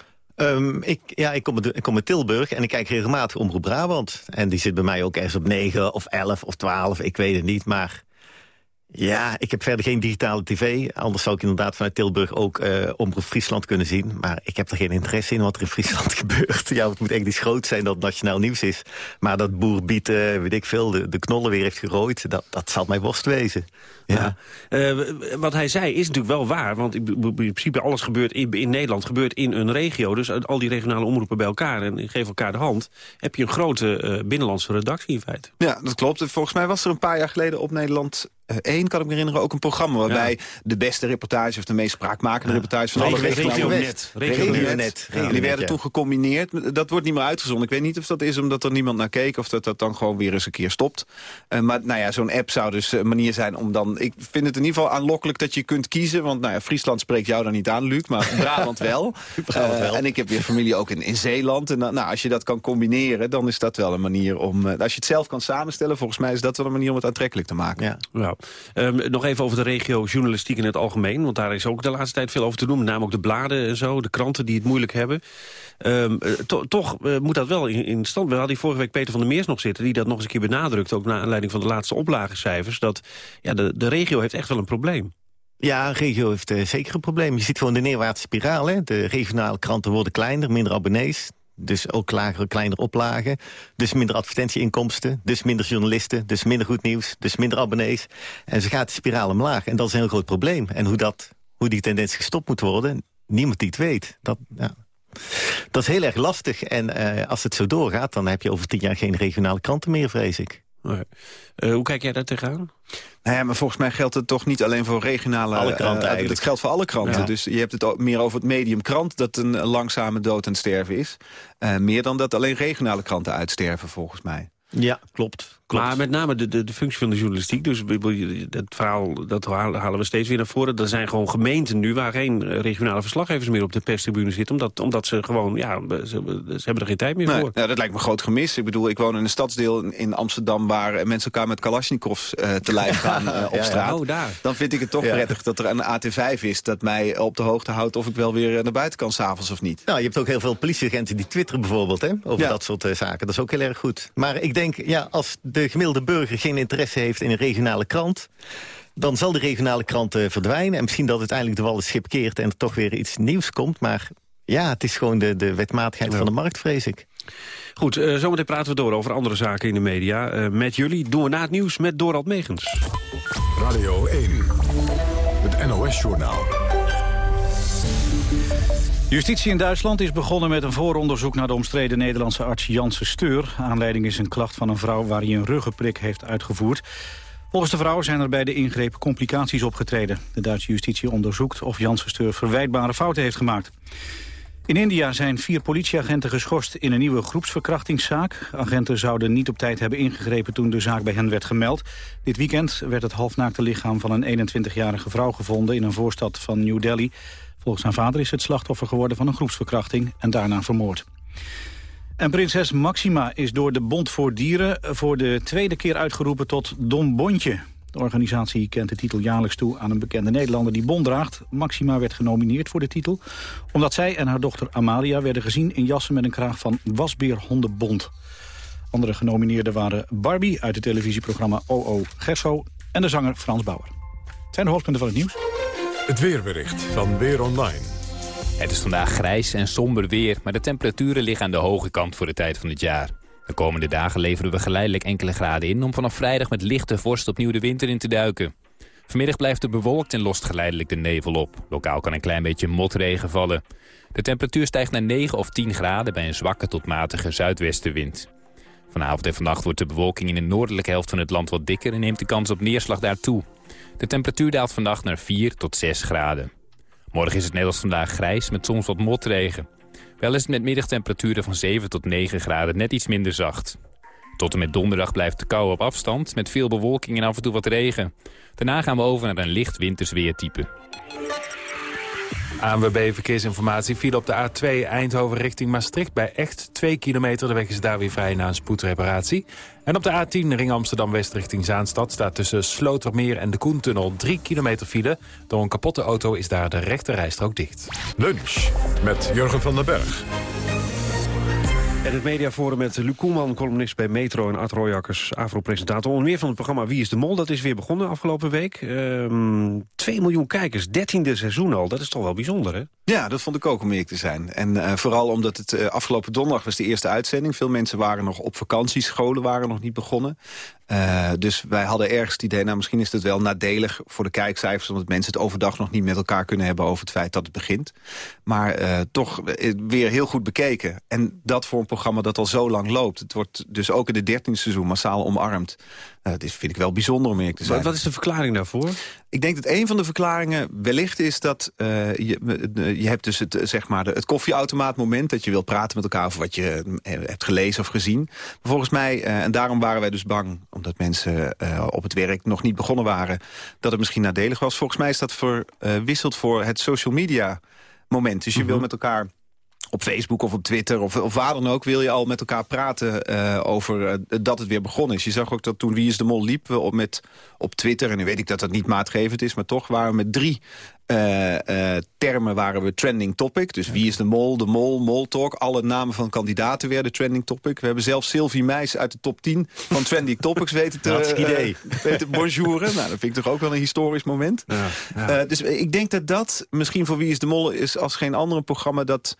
Um, ik, ja, ik kom, uit, ik kom uit Tilburg en ik kijk regelmatig Omroep Brabant. En die zit bij mij ook ergens op 9 of 11 of 12, ik weet het niet. Maar ja, ik heb verder geen digitale tv. Anders zou ik inderdaad vanuit Tilburg ook uh, Omroep Friesland kunnen zien. Maar ik heb er geen interesse in wat er in Friesland gebeurt. Ja, het moet echt iets groot zijn dat het nationaal nieuws is. Maar dat boer Biet, uh, weet ik veel, de, de knollen weer heeft gerooid... dat, dat zal mij worst wezen. Ja. ja. Uh, wat hij zei is natuurlijk wel waar. Want in principe alles gebeurt in, in Nederland gebeurt in een regio. Dus al die regionale omroepen bij elkaar en geven elkaar de hand... heb je een grote binnenlandse redactie in feite. Ja, dat klopt. Volgens mij was er een paar jaar geleden op Nederland 1, kan ik me herinneren, ook een programma... waarbij ja. de beste reportage of de meest spraakmakende ja. reportage van alle Regionet. Regionet. Ja, die werden toen gecombineerd. Dat wordt niet meer uitgezonden. Ik weet niet of dat is omdat er niemand naar keek... of dat dat dan gewoon weer eens een keer stopt. Uh, maar nou ja, zo'n app zou dus een manier zijn om dan... Ik vind het in ieder geval aanlokkelijk dat je kunt kiezen. Want nou ja, Friesland spreekt jou dan niet aan, Luc, maar Brabant wel. Brabant wel. Uh, en ik heb weer familie ook in, in Zeeland. En nou, als je dat kan combineren, dan is dat wel een manier om... Uh, als je het zelf kan samenstellen, volgens mij is dat wel een manier om het aantrekkelijk te maken. Ja. Um, nog even over de regio journalistiek in het algemeen. Want daar is ook de laatste tijd veel over te doen. Met name ook de bladen en zo, de kranten die het moeilijk hebben. Um, to, toch uh, moet dat wel in, in stand. We hadden vorige week Peter van der Meers nog zitten... die dat nog eens een keer benadrukt, ook naar aanleiding van de laatste oplagecijfers... dat ja, de, de regio heeft echt wel een probleem. Ja, een regio heeft uh, zeker een probleem. Je ziet gewoon de neerwaartse spiraal. Hè? De regionale kranten worden kleiner, minder abonnees. Dus ook lagere, kleinere oplagen. Dus minder advertentieinkomsten. Dus minder journalisten. Dus minder goed nieuws. Dus minder abonnees. En ze gaat de spiraal omlaag. En dat is een heel groot probleem. En hoe, dat, hoe die tendens gestopt moet worden, niemand die het weet. Dat, ja. dat is heel erg lastig. En uh, als het zo doorgaat, dan heb je over tien jaar geen regionale kranten meer, vrees ik. Nee. Uh, hoe kijk jij daar tegenaan? Nou ja, maar volgens mij geldt het toch niet alleen voor regionale... Alle kranten uh, eigenlijk. Het geldt voor alle kranten. Ja. Dus je hebt het meer over het medium krant... dat een langzame dood aan het sterven is. Uh, meer dan dat alleen regionale kranten uitsterven, volgens mij. Ja, klopt. Klopt. Maar met name de, de, de functie van de journalistiek. Dus het verhaal, dat halen we steeds weer naar voren. Er zijn gewoon gemeenten nu waar geen regionale verslaggevers meer op de perstribune zitten. Omdat, omdat ze gewoon, ja, ze, ze hebben er geen tijd meer nee, voor. Ja, dat lijkt me een groot gemis. Ik bedoel, ik woon in een stadsdeel in Amsterdam... waar mensen elkaar met kalasjnikovs uh, te lijf gaan uh, op straat. Ja, oh, daar. Dan vind ik het toch ja. prettig dat er een AT5 is... dat mij op de hoogte houdt of ik wel weer naar buiten kan s'avonds of niet. Nou, je hebt ook heel veel politieagenten die twitteren bijvoorbeeld... Hè, over dat soort uh, zaken. Dat is ook heel erg goed. Maar ik denk, ja, als de gemiddelde burger geen interesse heeft in een regionale krant... dan zal de regionale krant uh, verdwijnen. En misschien dat uiteindelijk de wal het schip keert... en er toch weer iets nieuws komt. Maar ja, het is gewoon de, de wetmatigheid ja. van de markt, vrees ik. Goed, uh, zometeen praten we door over andere zaken in de media. Uh, met jullie doen we na het nieuws met Dorald Megens. Radio 1, het NOS-journaal. Justitie in Duitsland is begonnen met een vooronderzoek naar de omstreden Nederlandse arts Janse Steur. Aanleiding is een klacht van een vrouw waar hij een ruggenprik heeft uitgevoerd. Volgens de vrouw zijn er bij de ingreep complicaties opgetreden. De Duitse justitie onderzoekt of Janse Steur verwijtbare fouten heeft gemaakt. In India zijn vier politieagenten geschorst in een nieuwe groepsverkrachtingszaak. Agenten zouden niet op tijd hebben ingegrepen toen de zaak bij hen werd gemeld. Dit weekend werd het halfnaakte lichaam van een 21-jarige vrouw gevonden in een voorstad van New Delhi. Volgens haar vader is het slachtoffer geworden van een groepsverkrachting en daarna vermoord. En prinses Maxima is door de Bond voor Dieren voor de tweede keer uitgeroepen tot Dom Bontje. De organisatie kent de titel jaarlijks toe aan een bekende Nederlander die Bond draagt. Maxima werd genomineerd voor de titel... omdat zij en haar dochter Amalia werden gezien in jassen met een kraag van Wasbeer Hondenbond. Andere genomineerden waren Barbie uit het televisieprogramma OO Gerso... en de zanger Frans Bauer. Het zijn de hoofdpunten van het nieuws. Het weerbericht van Weer Online. Het is vandaag grijs en somber weer, maar de temperaturen liggen aan de hoge kant voor de tijd van het jaar. De komende dagen leveren we geleidelijk enkele graden in... om vanaf vrijdag met lichte vorst opnieuw de winter in te duiken. Vanmiddag blijft het bewolkt en lost geleidelijk de nevel op. Lokaal kan een klein beetje motregen vallen. De temperatuur stijgt naar 9 of 10 graden bij een zwakke tot matige zuidwestenwind. Vanavond en vannacht wordt de bewolking in de noordelijke helft van het land wat dikker... en neemt de kans op neerslag daartoe. De temperatuur daalt vannacht naar 4 tot 6 graden. Morgen is het net als vandaag grijs met soms wat motregen. Wel is het met middagtemperaturen van 7 tot 9 graden net iets minder zacht. Tot en met donderdag blijft de kou op afstand met veel bewolking en af en toe wat regen. Daarna gaan we over naar een licht winters weertype. ANWB Verkeersinformatie viel op de A2 Eindhoven richting Maastricht... bij echt 2 kilometer. De weg is daar weer vrij na een spoedreparatie. En op de A10 ring Amsterdam-West richting Zaanstad... staat tussen Slotermeer en de Koentunnel 3 kilometer file. Door een kapotte auto is daar de rechte rijstrook dicht. Lunch met Jurgen van den Berg. En het mediaforum met Luc Koelman, columnist bij Metro... en Art Royakkers, Afro-presentator. Meer van het programma Wie is de Mol? Dat is weer begonnen afgelopen week. Ehm 2 miljoen kijkers, dertiende seizoen al. Dat is toch wel bijzonder, hè? Ja, dat vond ik ook om eerlijk te zijn. En uh, vooral omdat het uh, afgelopen donderdag was de eerste uitzending. Veel mensen waren nog op vakantie, scholen waren nog niet begonnen. Uh, dus wij hadden ergens het idee, nou misschien is het wel nadelig voor de kijkcijfers... omdat mensen het overdag nog niet met elkaar kunnen hebben over het feit dat het begint. Maar toch weer heel goed bekeken. En dat voor een programma dat al zo lang loopt. Het wordt dus ook in de dertiende seizoen massaal omarmd. Nou, dat is, vind ik wel bijzonder om eerlijk te zijn. Wat is de verklaring daarvoor? Ik denk dat een van de verklaringen wellicht is dat uh, je, je hebt dus het, zeg maar de, het koffieautomaatmoment... dat je wil praten met elkaar over wat je hebt gelezen of gezien. Maar volgens mij, uh, en daarom waren wij dus bang... omdat mensen uh, op het werk nog niet begonnen waren... dat het misschien nadelig was. Volgens mij is dat verwisseld voor het social media moment. Dus je mm -hmm. wil met elkaar op Facebook of op Twitter of, of waar dan ook... wil je al met elkaar praten uh, over uh, dat het weer begonnen is. Je zag ook dat toen Wie is de Mol liep we op, met, op Twitter... en nu weet ik dat dat niet maatgevend is... maar toch waren we met drie uh, uh, termen waren we trending topic. Dus wie is de mol, de mol, moltalk. Alle namen van kandidaten werden trending topic. We hebben zelfs Sylvie Meis uit de top 10 van trending topics weten te idee. Uh, weten bonjouren. Nou, dat vind ik toch ook wel een historisch moment. Ja, ja. dus ik denk dat dat misschien voor Wie is de Mol is als geen andere programma... dat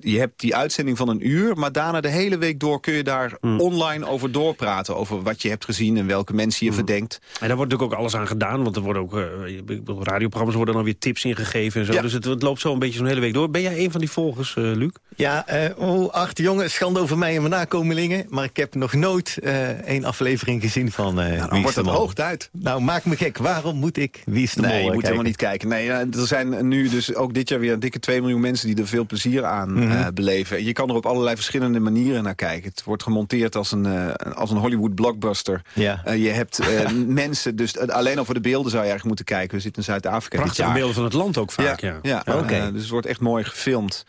je hebt die uitzending van een uur... maar daarna de hele week door kun je daar mm. online over doorpraten. Over wat je hebt gezien en welke mensen je mm. verdenkt. En daar wordt natuurlijk ook alles aan gedaan. Want er worden ook radioprogramma's worden dan weer tips ingegeven en zo. Ja. Dus het, het, loopt zo een beetje zo'n hele week door. Ben jij een van die volgers, uh, Luc? Ja, uh, oh, ach, jongen, schande over mij en mijn nakomelingen. Maar ik heb nog nooit uh, één aflevering gezien van uh, nou, dan wordt het hoog tijd. Nou, maak me gek. Waarom moet ik Wie is de nee, je moet kijken? helemaal niet kijken. Nee, er zijn nu dus ook dit jaar weer een dikke 2 miljoen mensen... die er veel plezier aan mm -hmm. beleven. Je kan er op allerlei verschillende manieren naar kijken. Het wordt gemonteerd als een, als een Hollywood blockbuster. Ja. je hebt mensen, dus alleen al voor de beelden zou je eigenlijk moeten kijken. We zitten in Zuid-Afrika Prachtige beelden van het land ook vaak, ja. ja. ja. Okay. Uh, dus het wordt echt mooi gefilmd.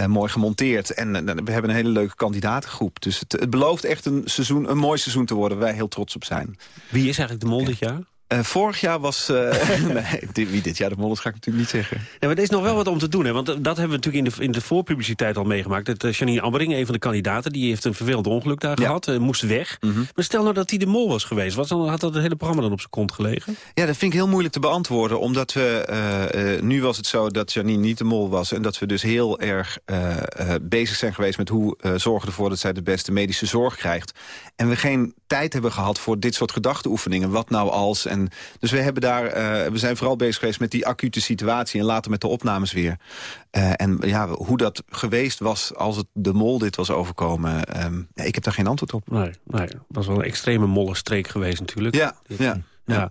Uh, mooi gemonteerd. En uh, we hebben een hele leuke kandidatengroep. Dus het, het, belooft echt een, seizoen, een mooi seizoen te worden... waar wij heel trots op zijn. Wie is eigenlijk de mol dit jaar? Uh, vorig jaar was... Uh, nee, wie dit jaar de mol is, ga ik natuurlijk niet zeggen. Ja, maar er is nog wel wat om te doen. Hè? Want dat hebben we natuurlijk in de, in de voorpubliciteit al meegemaakt. Dat, uh, Janine Ambering, een van de kandidaten... die heeft een vervelend ongeluk daar ja. gehad. moest weg. Mm -hmm. Maar stel nou dat hij de mol was geweest. Wat dan, had dat het hele programma dan op zijn kont gelegen? Ja, dat vind ik heel moeilijk te beantwoorden. Omdat we... nu was het zo dat Janine niet de mol was. En dat we dus heel erg bezig zijn geweest met hoe zorgen ervoor... dat zij de beste medische zorg krijgt. En we geen tijd hebben gehad voor dit soort gedachteoefeningen. Wat nou als... En dus we, hebben daar, uh, we zijn vooral bezig geweest met die acute situatie... en later met de opnames weer. Uh, en ja, hoe dat geweest was als het de mol dit was overkomen... Um, ja, ik heb daar geen antwoord op. Nee, nee, het was wel een extreme mollenstreek geweest natuurlijk. Ja, ja. Ja.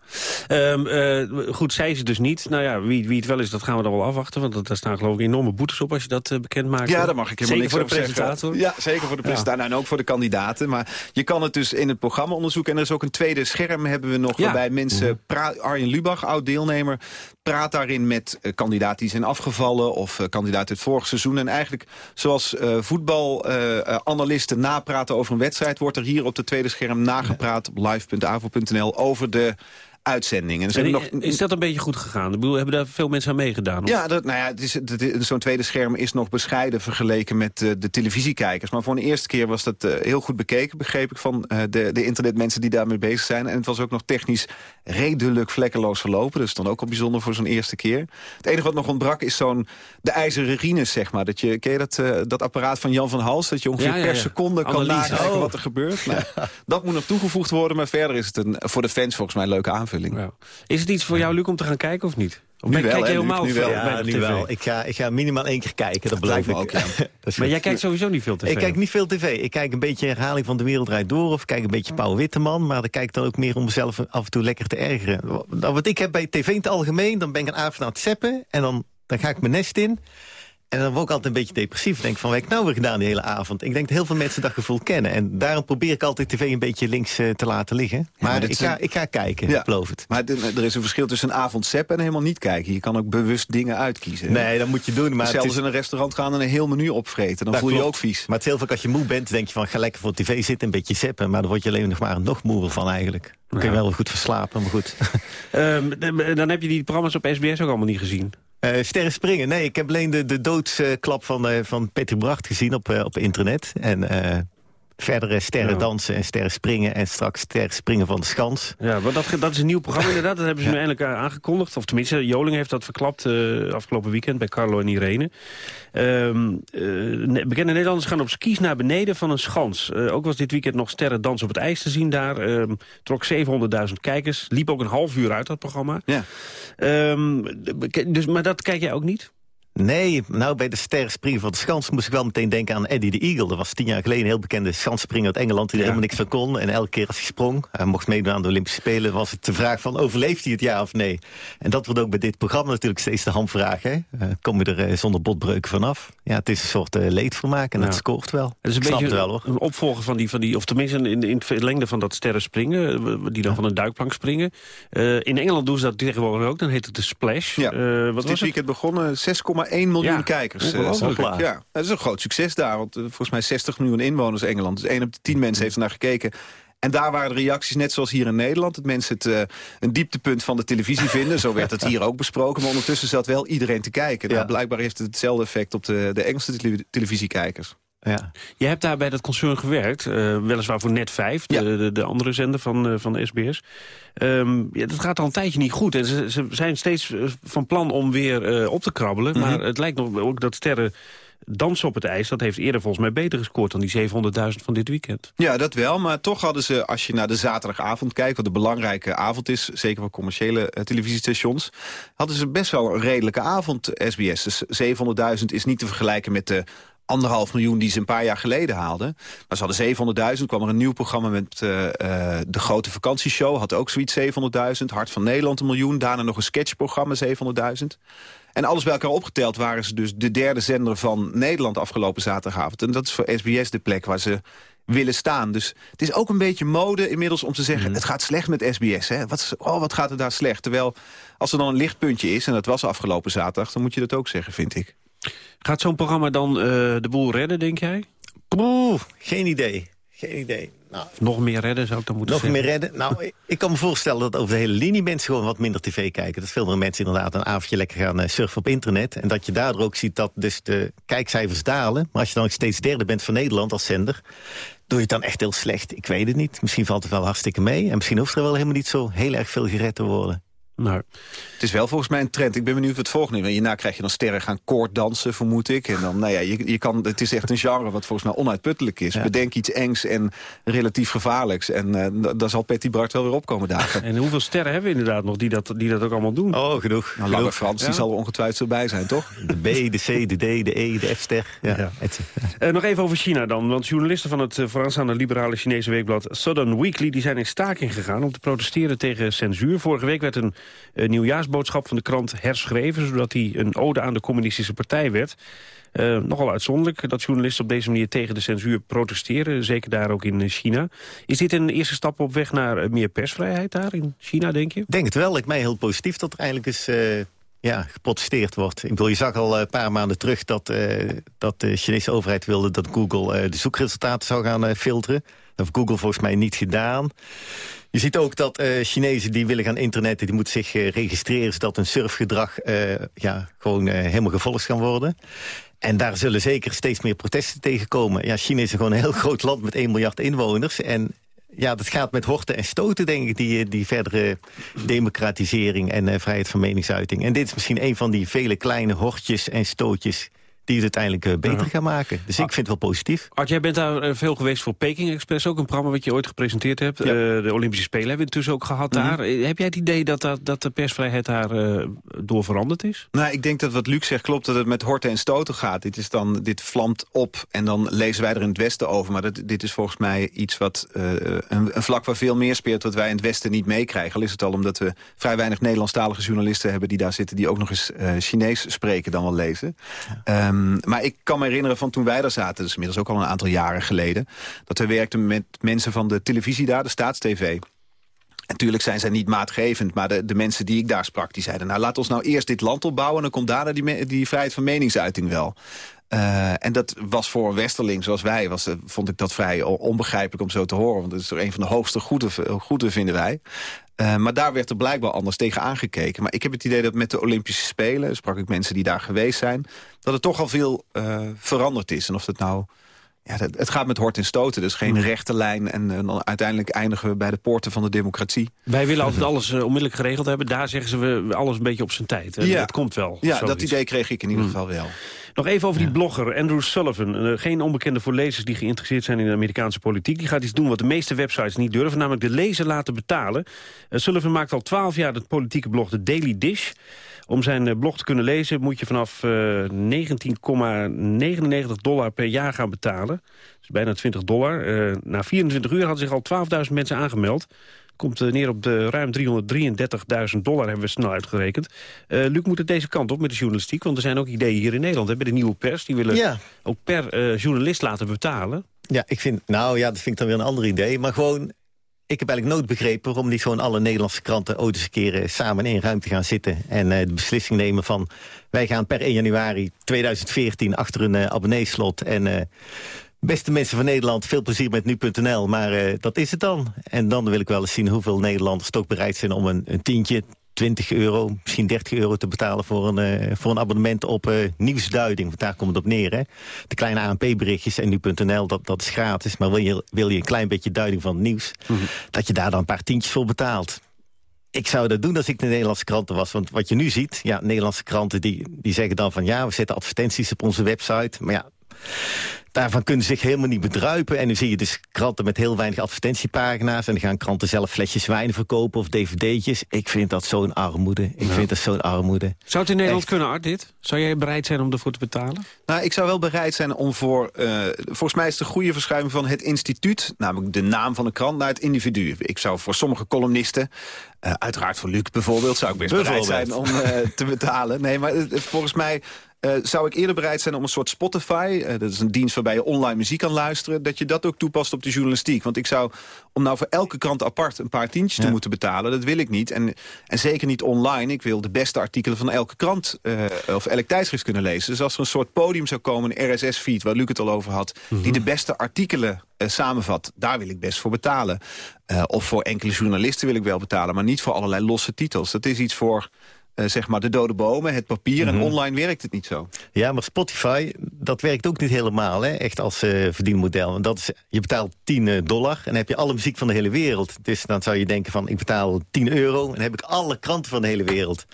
Um, uh, goed, zij ze dus niet. Nou ja, wie, wie het wel is, dat gaan we dan wel afwachten. Want daar staan geloof ik enorme boetes op als je dat uh, bekend maakt. Ja, daar mag ik helemaal zeker niks voor de presentator. Ja, zeker voor de presentator. Ja. En ook voor de kandidaten. Maar je kan het dus in het programma onderzoeken. En er is ook een tweede scherm hebben we nog. Ja. Waarbij mensen... Mm. Arjen Lubach, oud-deelnemer, praat daarin met uh, kandidaten die zijn afgevallen... of uh, kandidaten uit het vorige seizoen. En eigenlijk zoals uh, voetbalanalisten napraten over een wedstrijd... wordt er hier op het tweede scherm nagepraat op live.avo.nl over de uitzendingen. En ze En nog, is dat een beetje goed gegaan? Ik bedoel, hebben daar veel mensen aan meegedaan? of? ja, dat, nou ja, het is- zo'n tweede scherm is nog bescheiden vergeleken met eh, de televisiekijkers. Maar voor de eerste keer was dat eh, heel goed bekeken, begreep ik, van eh, de, de internetmensen die daarmee bezig zijn. En het was ook nog technisch redelijk vlekkeloos verlopen. Dus dan ook wel bijzonder voor zo'n eerste keer. Het enige wat nog ontbrak is zo'n de ijzeren rines, zeg maar. Dat je, ken je dat, dat apparaat van Jan van Hals? Dat je ongeveer Ja, ja, per seconde kan nakijken Oh. wat er gebeurt. Nou, dat moet nog toegevoegd worden, maar verder is het een, voor de fans volgens mij een leuke aanvulling. Is het iets voor jou, Luc, om te gaan kijken of niet? Of Nu kijk wel, je hè, helemaal nu wel. Ja, nu wel. Ik ga, ik ga minimaal één keer kijken, dat beloof lijkt me ik. ook, ja. Dat Maar goed. jij kijkt sowieso niet veel tv? Ik kijk niet veel tv. Ik kijk een beetje herhaling van De Wereld Draait Door... of kijk een beetje Pauw Witteman. Maar dan kijk ik dan ook meer om mezelf af en toe lekker te ergeren. Nou, Wat ik heb bij tv in het algemeen... dan ben ik een avond aan het zeppen... en dan, dan ga ik mijn nest in... En dan word ik altijd een beetje depressief. Ik denk van, wat heb ik nou weer gedaan die hele avond? Ik denk dat heel veel mensen dat gevoel kennen. En daarom probeer ik altijd tv een beetje links eh, te laten liggen. Maar, ik, ga, ik ga kijken, Ja. ik beloof het. Maar er is een verschil tussen een avond zappen en helemaal niet kijken. Je kan ook bewust dingen uitkiezen. hè? Nee, dat moet je doen. Maar het Zelfs is- in een restaurant gaan en een heel menu opvreten. Dan Dat voel je je klopt. ook vies. Maar het is heel vaak als je moe bent, denk je van ga lekker voor tv zitten, een beetje zeppen. Maar dan word je alleen nog maar nog moeer van eigenlijk. Dan kun je Ja. wel goed verslapen, maar goed. Ehm, de- dan heb je die programma's op SBS ook allemaal niet gezien. Eh, sterren springen. Nee, ik heb alleen de, de doodsklap van, eh van Petty Bracht gezien op, eh, op internet. En verdere sterren dansen en sterren springen. En straks sterren springen van de schans. Ja, want dat, dat is een nieuw programma inderdaad. Dat hebben ze nu eindelijk eh, aangekondigd. Of tenminste, Joling heeft dat verklapt eh, afgelopen weekend bij Carlo en Irene. Ehm, eh, bekende Nederlanders gaan op skis naar beneden van een schans. Ook was dit weekend nog sterren dans op het ijs te zien daar. Ehm, trok 700.000 kijkers. Liep ook een half uur uit, dat programma. Ja. Ehm, dus, maar dat kijk jij ook niet? Nee, nou bij de sterren springen van de schans moest ik wel meteen denken aan Eddie de Eagle. Dat was tien jaar geleden een heel bekende schansspringer uit Engeland die er helemaal niks van kon. En elke keer als hij sprong, hij mocht meedoen aan de Olympische Spelen, was het de vraag van overleeft hij het ja of nee? En dat wordt ook bij dit programma natuurlijk steeds de hamvraag. Hè? Eh, kom je er eh, zonder botbreuken vanaf? Ja, het is een soort eh, leedvermaak en Ja. het scoort wel. Het is een Ik beetje het wel hoor. een opvolger van die, van die of tenminste in, in het verlengde van dat sterren springen, die dan van een duikplank springen. Eh, in Engeland doen ze dat tegenwoordig ook, dan heet het de Splash. Ja. Eh, wat dit was het? weekend begonnen 6,1 miljoen Ja, kijkers. eh. Ja, dat is een groot succes daar. Want eh, volgens mij 60 miljoen inwoners Engeland. Dus 1 op de 10 mensen heeft er naar gekeken. En daar waren de reacties net zoals hier in Nederland. Dat mensen het eh, een dieptepunt van de televisie vinden. Zo werd het hier ook besproken. Maar ondertussen zat wel iedereen te kijken. Nou, blijkbaar heeft het hetzelfde effect op de, de Engelse tele- televisiekijkers. Ja. Je hebt daar bij dat concern gewerkt, eh, weliswaar voor Net 5, de, de, de andere zender van, eh, van de SBS. Ehm, ja, dat gaat al een tijdje niet goed. En ze, ze zijn steeds eh, van plan om weer op te krabbelen. Mhm. Maar het lijkt nog ook dat sterren dansen op het ijs... dat heeft eerder volgens mij beter gescoord dan die 700.000 van dit weekend. Ja, dat wel. Maar toch hadden ze, als je naar de zaterdagavond kijkt... wat een belangrijke avond is, zeker voor commerciele eh, televisiestations... hadden ze best wel een redelijke avond, SBS. Dus 700.000 is niet te vergelijken met de anderhalf miljoen die ze een paar jaar geleden haalden. Maar ze hadden 700.000, kwam er een nieuw programma met eh, eh, de grote vakantieshow. Had ook zoiets 700.000. Hart van Nederland een miljoen. Daarna nog een sketchprogramma 700.000. En alles bij elkaar opgeteld waren ze dus de derde zender van Nederland afgelopen zaterdagavond. En dat is voor SBS de plek waar ze willen staan. Dus het is ook een beetje mode inmiddels om te zeggen... het gaat slecht met SBS. Hè? Wat, oh, wat gaat er daar slecht? Terwijl als er dan een lichtpuntje is, en dat was afgelopen zaterdag... dan moet je dat ook zeggen, vind ik. Gaat zo'n programma dan eh, de boel redden, denk jij? Oeh, geen idee. Geen idee. Nou, nog meer redden, zou ik dan moeten Nog zeggen? meer redden? Nou, ik- kan me voorstellen dat over de hele linie mensen gewoon wat minder tv kijken. Dat veel meer mensen inderdaad een avondje lekker gaan eh, surfen op internet. En dat je daardoor ook ziet dat dus de kijkcijfers dalen. Maar als je dan ook steeds derde bent van Nederland als zender... doe je het dan echt heel slecht. Ik weet het niet. Misschien valt het wel hartstikke mee. En misschien hoeft er wel helemaal niet zo heel erg veel gered te worden. Nou, Het is wel volgens mij een trend. Ik ben benieuwd wat het volgende is. Hierna krijg je dan sterren gaan koorddansen, vermoed ik. En dan, nou ja, je, je kan, het is echt een genre wat volgens mij onuitputtelijk is. Bedenk iets engs en relatief gevaarlijks. En eh, daar zal Patty Bart wel weer opkomen dagen. En hoeveel sterren hebben we inderdaad nog die dat, die dat ook allemaal doen? Oh, genoeg. Nou, Lange Frans, die zal er ongetwijfeld bij zijn, toch? De B, de C, de D, de E, de F-ster. Ja, Ja. Eh, nog even over China dan. Want journalisten van het eh, vooraanstaande liberale Chinese weekblad Southern Weekly... die zijn in staking gegaan om te protesteren tegen censuur. Vorige week werd een nieuwjaarsboodschap van de krant herschreven... zodat die een ode aan de communistische partij werd. Eh, nogal uitzonderlijk dat journalisten op deze manier tegen de censuur protesteren. Zeker daar ook in eh, China. Is dit een eerste stap op weg naar eh, meer persvrijheid daar in China, denk je? Ik denk het wel. Lijkt mij heel positief dat er eindelijk eens eh, ja, geprotesteerd wordt. Ik bedoel, je zag al een paar maanden terug dat, eh, dat de Chinese overheid wilde... dat Google eh, de zoekresultaten zou gaan eh, filteren. Dat heeft Google volgens mij niet gedaan. Je ziet ook dat uh, Chinezen die willen gaan internetten... die moeten zich uh, registreren zodat hun surfgedrag uh, ja, gewoon helemaal gevolgd kan worden. En daar zullen zeker steeds meer protesten tegenkomen. Ja, China is gewoon een heel groot land met 1 miljard inwoners. En ja, dat gaat met horten en stoten, denk ik, die, die verdere democratisering en vrijheid van meningsuiting. En dit is misschien een van die vele kleine hortjes en stootjes die het uiteindelijk uh, beter gaan maken. Dus ik vind het wel positief. Art, jij bent daar uh, veel geweest voor Peking Express, ook een programma wat je ooit gepresenteerd hebt. Ja. Uh, de Olympische Spelen hebben we intussen ook gehad Mhm. daar. Heb jij het idee dat, dat, dat de persvrijheid daar door veranderd is? Nou, ik denk dat wat Luc zegt klopt, dat het met horten en stoten gaat. Dit, is dan, dit vlamt op en dan lezen wij er in het Westen over. Maar dat, dit is volgens mij iets wat een, een, vlak waar veel meer speelt... wat wij in het Westen niet meekrijgen. Al is het al omdat we vrij weinig Nederlandstalige journalisten hebben... die daar zitten, die ook nog eens Chinees spreken dan wel lezen. Ja. Um, maar ik kan me herinneren van toen wij daar zaten... dus inmiddels ook al een aantal jaren geleden... dat we werkten met mensen van de televisie daar, de Staatstv... Natuurlijk zijn zij niet maatgevend, maar de, de mensen die ik daar sprak... die zeiden, nou laat ons nou eerst dit land opbouwen... en dan komt daarna die, die vrijheid van meningsuiting wel. Uh, en dat was voor een westerling zoals wij, was, uh, vond ik dat vrij onbegrijpelijk om zo te horen. Want het is toch een van de hoogste goeden, goeden vinden wij. Uh, maar daar werd er blijkbaar anders tegen aangekeken. Maar ik heb het idee dat met de Olympische Spelen... sprak ik mensen die daar geweest zijn... dat het toch al veel veranderd is. En of het nou... Ja, het gaat met hort en stoten, dus geen rechte lijn. En, en dan uiteindelijk eindigen we bij de poorten van de democratie. Wij willen altijd alles uh, onmiddellijk geregeld hebben. Daar zeggen ze we alles een beetje op zijn tijd. Hè? Ja. Dat komt wel. Ja, zoiets. dat idee kreeg ik in ieder geval wel. Nog even over die blogger Andrew Sullivan. Uh, geen onbekende voor lezers die geïnteresseerd zijn in de Amerikaanse politiek. Die gaat iets doen wat de meeste websites niet durven. Namelijk de lezer laten betalen. Uh, Sullivan maakt al twaalf jaar het politieke blog The Daily Dish. Om zijn blog te kunnen lezen moet je vanaf uh, 19,99 dollar per jaar gaan betalen. Dus bijna 20 dollar. Uh, na 24 uur hadden zich al 12.000 mensen aangemeld. Komt neer op de ruim 333.000 dollar, hebben we snel uitgerekend. Uh, Luc moet het deze kant op met de journalistiek. Want er zijn ook ideeën hier in Nederland. Hè, bij de Nieuwe Pers. Die willen ja. ook per uh, journalist laten betalen. Ja, ik vind, nou ja, dat vind ik dan weer een ander idee. Maar gewoon, ik heb eigenlijk nooit begrepen... waarom niet gewoon alle Nederlandse kranten ooit eens een keer samen in één ruimte gaan zitten... en de beslissing nemen van... wij gaan per 1 januari 2014 achter een abonneeslot... en Beste mensen van Nederland, veel plezier met nu.nl. Maar dat is het dan. En dan wil ik wel eens zien hoeveel Nederlanders toch bereid zijn... om een, een tientje, 20 euro, misschien 30 euro te betalen... voor een, uh, voor een abonnement op uh, nieuwsduiding. Want daar komt het op neer. Hè? De kleine ANP-berichtjes en nu.nl, dat, dat is gratis. Maar wil je, wil je een klein beetje duiding van het nieuws... Mm -hmm. dat je daar dan een paar tientjes voor betaalt. Ik zou dat doen als ik de Nederlandse kranten was. Want wat je nu ziet, ja, Nederlandse kranten die, die zeggen dan van... ja, we zetten advertenties op onze website. Maar ja, daarvan kunnen ze zich helemaal niet bedruipen. En nu zie je dus kranten met heel weinig advertentiepagina's... en dan gaan kranten zelf flesjes wijn verkopen of dvd'tjes. Ik vind dat zo'n armoede. Ik Ja. vind dat zo'n armoede. Zou het in Nederland Echt. kunnen, Art, dit? Zou jij bereid zijn om ervoor te betalen? Nou, ik zou wel bereid zijn om voor... eh, volgens mij is het een goede verschuiving van het instituut... namelijk de naam van de krant naar het individu. Ik zou voor sommige columnisten... eh, uiteraard voor Luc bijvoorbeeld... zou ik best bereid zijn om eh, te betalen. Nee, maar volgens mij... eh, zou ik eerder bereid zijn om een soort Spotify... eh, dat is een dienst waarbij je online muziek kan luisteren... dat je dat ook toepast op de journalistiek. Want ik zou, om nou voor elke krant apart een paar tientjes te moeten betalen... dat wil ik niet. En, en zeker niet online. Ik wil de beste artikelen van elke krant... eh, of elk tijdschrift kunnen lezen. Dus als er een soort podium zou komen, een RSS-feed... waar Luc het al over had... die de beste artikelen samenvat... daar wil ik best voor betalen. Of voor enkele journalisten wil ik wel betalen... maar niet voor allerlei losse titels. Dat is iets voor... eh, zeg maar de dode bomen, het papier. En online werkt het niet zo. Ja, maar Spotify, dat werkt ook niet helemaal, hè? echt als eh, verdienmodel. Want dat is, je betaalt 10 eh, dollar en dan heb je alle muziek van de hele wereld. Dus dan zou je denken van, ik betaal 10 euro... en dan heb ik alle kranten van de hele wereld.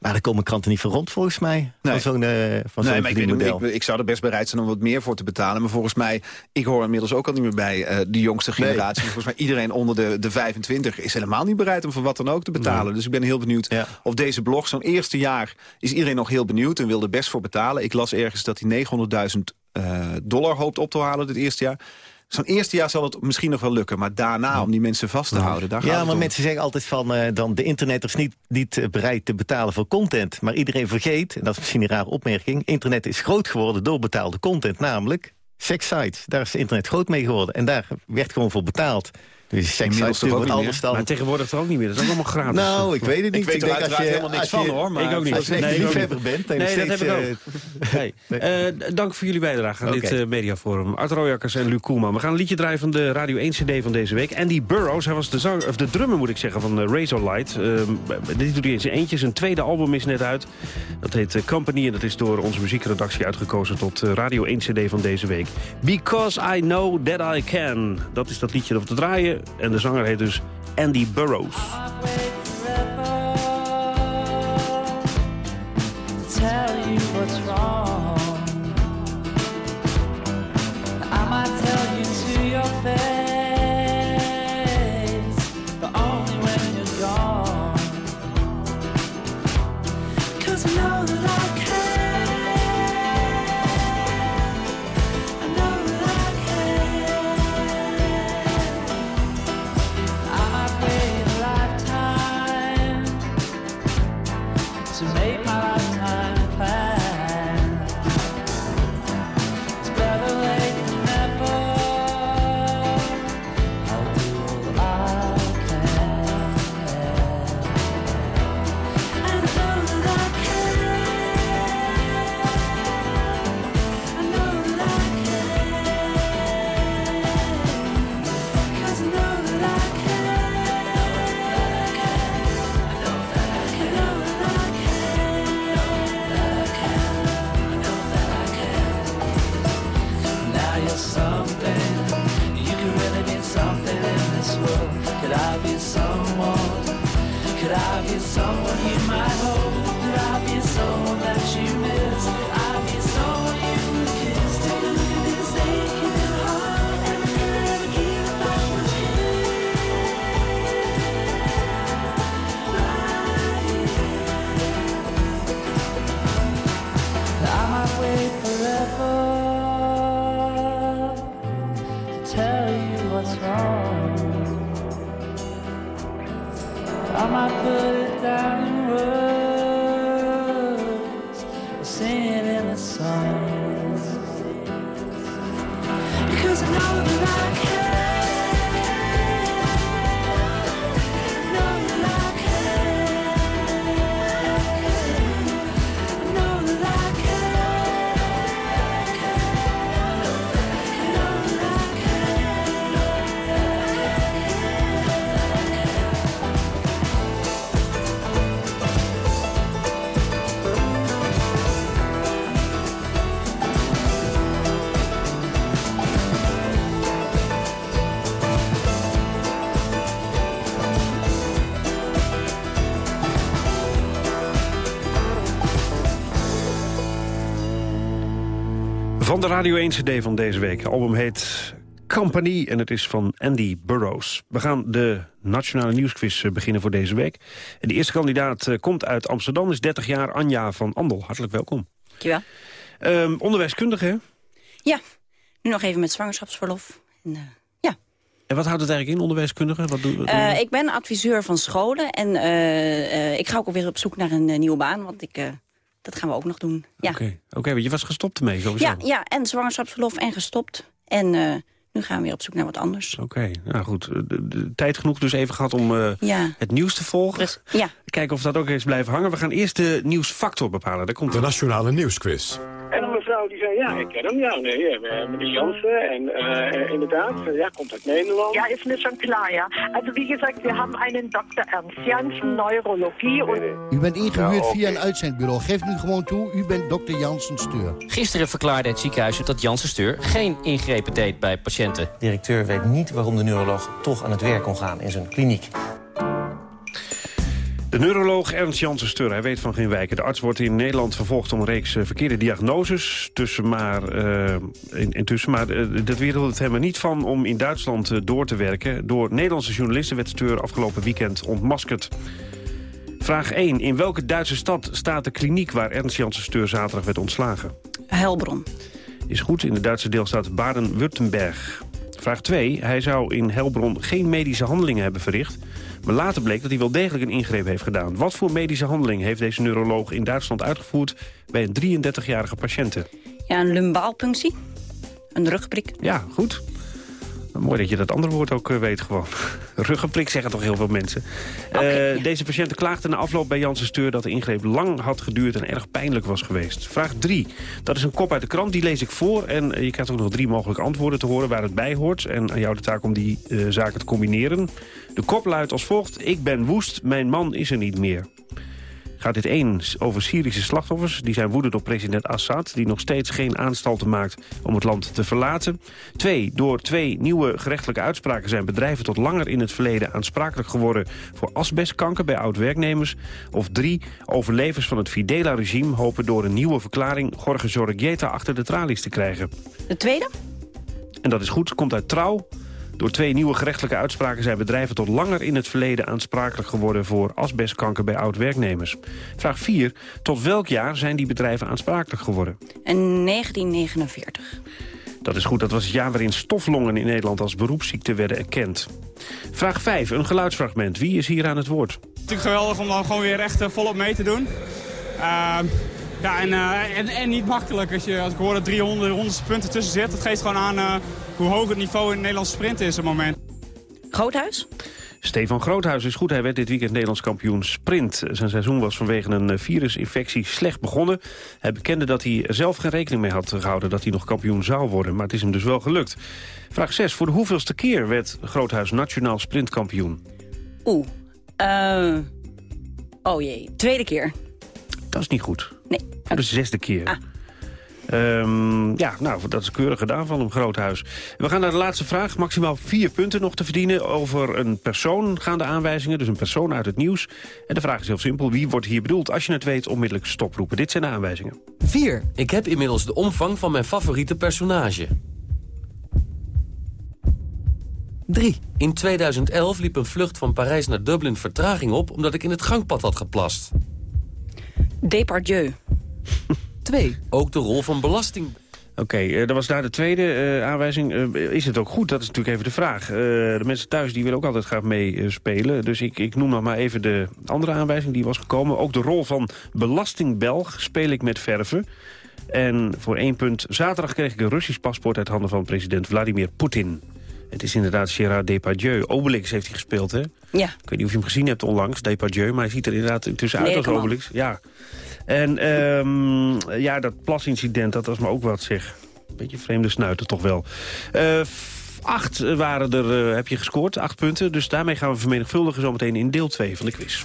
Maar daar komen kranten niet van rond, volgens mij. Nee. Van zo'n eh, van zo'n Nee, maar ik, ik zou er best bereid zijn om wat meer voor te betalen. Maar volgens mij, ik hoor inmiddels ook al niet meer bij eh, de jongste generatie. Volgens mij iedereen onder de, de 25 is helemaal niet bereid om voor wat dan ook te betalen. Dus ik ben heel benieuwd of deze blog, zo'n eerste jaar, is iedereen nog heel benieuwd en wil er best voor betalen. Ik las ergens dat hij 900.000 eh, dollar hoopt op te halen dit eerste jaar. Zo'n eerste jaar zal het misschien nog wel lukken. Maar daarna, om die mensen vast te houden, daar gaat Ja, maar om. mensen zeggen altijd van eh, dan de internetters niet, niet eh, bereid te betalen voor content. Maar iedereen vergeet, en dat is misschien een rare opmerking... internet is groot geworden door betaalde content, namelijk sekssites. Daar is internet groot mee geworden en daar werd gewoon voor betaald. Dus Inmiddels toch ook anders dan... Maar tegenwoordig toch ook niet meer. Dat is ook allemaal gratis. Nou, ik weet het niet. Ik weet er denk uiteraard als je- helemaal niks als je- van, hoor, maar- ik ook niet. Als je Nee, ik liefhebber bent... dan Nee, dat heb ik eh, ook. Nee. Eh, dank voor jullie bijdrage aan dit eh, mediaforum. Art Royakkers en Luc Koelman. We gaan een liedje draaien van de Radio 1 CD van deze week. Andy Burroughs, hij was de, zang, of de drummer moet ik zeggen, van uh, Razorlight. Ehm, dit doet hij in zijn eentje. Zijn tweede album is net uit. Dat heet eh, Company en dat is door onze muziekredactie uitgekozen tot eh, Radio 1 CD van deze week. Because I Know That I Can. Dat is dat liedje dat we te draaien. En de zanger heet dus Andy Burroughs. I might tell you to your face, Van de Radio 1 CD van deze week. Het album heet Company en het is van Andy Burroughs. We gaan de Nationale Nieuwsquiz eh, beginnen voor deze week. En de eerste kandidaat eh, komt uit Amsterdam, is 30 jaar, Anja van Andel. Hartelijk welkom. Dankjewel. Ehm onderwijskundige, hè? Ja, nu nog even met zwangerschapsverlof. En, eh, ja. En wat houdt het eigenlijk in, onderwijskundige? Wat doe, wat? Eh, ik ben adviseur van scholen en eh, eh, ik ga ook alweer op zoek naar een nieuwe baan, want ik, eh, dat gaan we ook nog doen. Ja, Oké, Oké, want je was gestopt ermee sowieso. ja, ja en zwangerschapsverlof en gestopt. En eh, nu gaan we weer op zoek naar wat anders. Oké, nou goed. eh, de- de tijd genoeg dus even gehad om eh, Ja. het nieuws te volgen. Ja. Kijken of dat ook eens blijven hangen. We gaan eerst de nieuwsfactor bepalen. Daar komt De Nationale Nieuwsquiz. Een mevrouw die zei, ja, ik ken hem. Ja, nee, eh, meneer Jansen. En eh, inderdaad, eh, ja, komt uit Nederland. Ja, ist mir schon klar, ja. Also wie gesagt, wir haben einen Dr. Ernst Janssen, Neurologie. Und U bent ingehuurd via een uitzendbureau. Geef nu gewoon toe, u bent dokter Jansen Steur. Gisteren verklaarde het ziekenhuis dat Janssen Steur geen ingrepen deed bij patiënten. De directeur weet niet waarom de neuroloog toch aan het werk kon gaan in zijn kliniek. De neuroloog Ernst Janssen Steur, hij weet van geen wijken. De arts wordt in Nederland vervolgd om een reeks eh, verkeerde diagnoses. Tussen maar, eh, in, intussen, maar eh, dat weerhield het hem er niet van om in Duitsland door te werken. Door Nederlandse journalisten werd Steur afgelopen weekend ontmaskerd. Vraag 1. In welke Duitse stad staat de kliniek waar Ernst Janssen Steur zaterdag werd ontslagen? Helbron. Is goed, in de Duitse deelstaat Baden-Württemberg. Vraag 2. Hij zou in Helbron geen medische handelingen hebben verricht. Maar later bleek dat hij wel degelijk een ingreep heeft gedaan. Wat voor medische handeling heeft deze neuroloog in Duitsland uitgevoerd... bij een 33-jarige patiënte? Ja, een lumbaalpunctie. Een rugprik. Ja, goed. Mooi dat je dat andere woord ook eh, weet gewoon. Ruggenprik zeggen toch heel veel mensen. Eh, Deze patiënt klaagde na afloop bij Janssen Steur... dat de ingreep lang had geduurd en erg pijnlijk was geweest. Vraag 3. Dat is een kop uit de krant, die lees ik voor. En eh, je krijgt ook nog drie mogelijke antwoorden te horen waar het bij hoort. En aan jou de taak om die zaken te combineren. De kop luidt als volgt. Ik ben woest, mijn man is er niet meer gaat dit één over Syrische slachtoffers. Die zijn woedend op president Assad, die nog steeds geen aanstalten maakt om het land te verlaten. Twee, door twee nieuwe gerechtelijke uitspraken zijn bedrijven tot langer in het verleden aansprakelijk geworden voor asbestkanker bij oud-werknemers. Of drie, overlevers van het Fidela-regime hopen door een nieuwe verklaring Jorge Zorregieta achter de tralies te krijgen. De tweede? En dat is goed, komt uit Trouw. Door twee nieuwe gerechtelijke uitspraken zijn bedrijven tot langer in het verleden aansprakelijk geworden voor asbestkanker bij oud-werknemers. Vraag 4. Tot welk jaar zijn die bedrijven aansprakelijk geworden? En 1949. Dat is goed, dat was het jaar waarin stoflongen in Nederland als beroepsziekte werden erkend. Vraag 5. Een geluidsfragment. Wie is hier aan het woord? Het is natuurlijk geweldig om dan gewoon weer echt eh, volop mee te doen. Ehm, ja, en, eh, en, en niet makkelijk. Als, je, als ik hoor dat 300 honderdste punten tussen zit, dat geeft gewoon aan eh, hoe hoog het niveau in de Nederlandse sprint is op het moment. Groothuis? Stefan Groothuis is goed. Hij werd dit weekend Nederlands kampioen sprint. Zijn seizoen was vanwege een eh, virusinfectie slecht begonnen. Hij bekende dat hij zelf geen rekening mee had gehouden... dat hij nog kampioen zou worden. Maar het is hem dus wel gelukt. Vraag 6. Voor de hoeveelste keer werd Groothuis nationaal sprintkampioen? Oeh. eh, oh jee. Tweede keer. Dat is niet goed. Nee. Voor de zesde keer. Ah. Ehm, ja, nou, dat is keurig gedaan van hem, Groothuis. We gaan naar de laatste vraag. Maximaal vier punten nog te verdienen. Over een persoon gaan de aanwijzingen, dus een persoon uit het nieuws. En de vraag is heel simpel. Wie wordt hier bedoeld? Als je het weet, onmiddellijk stoproepen. Dit zijn de aanwijzingen. 4. Ik heb inmiddels de omvang van mijn favoriete personage. 3. In 2011 liep een vlucht van Parijs naar Dublin vertraging op... omdat ik in het gangpad had geplast. Depardieu. 2. Ook de rol van belasting... Oké, eh, dat was daar de tweede eh, aanwijzing. Eh, is het ook goed? Dat is natuurlijk even de vraag. Eh, de mensen thuis die willen ook altijd graag meespelen. dus ik, ik noem nog maar even de andere aanwijzing die was gekomen. Ook de rol van belastingbelg speel ik met verven. En voor één punt, zaterdag kreeg ik een Russisch paspoort... uit handen van president Vladimir Poetin. Het is inderdaad Gérard Depardieu. Obelix heeft hij gespeeld, hè? Ja. Ik weet niet of je hem gezien hebt onlangs, Depardieu... maar hij ziet er inderdaad intussen uit als Obelix. Ja. En ehm, ja, dat plasincident, dat was me ook wat, zeg. Beetje vreemde snuiten toch wel. Eh, acht waren er, eh, heb je gescoord, acht punten. Dus daarmee gaan we vermenigvuldigen zometeen in deel 2 van de quiz.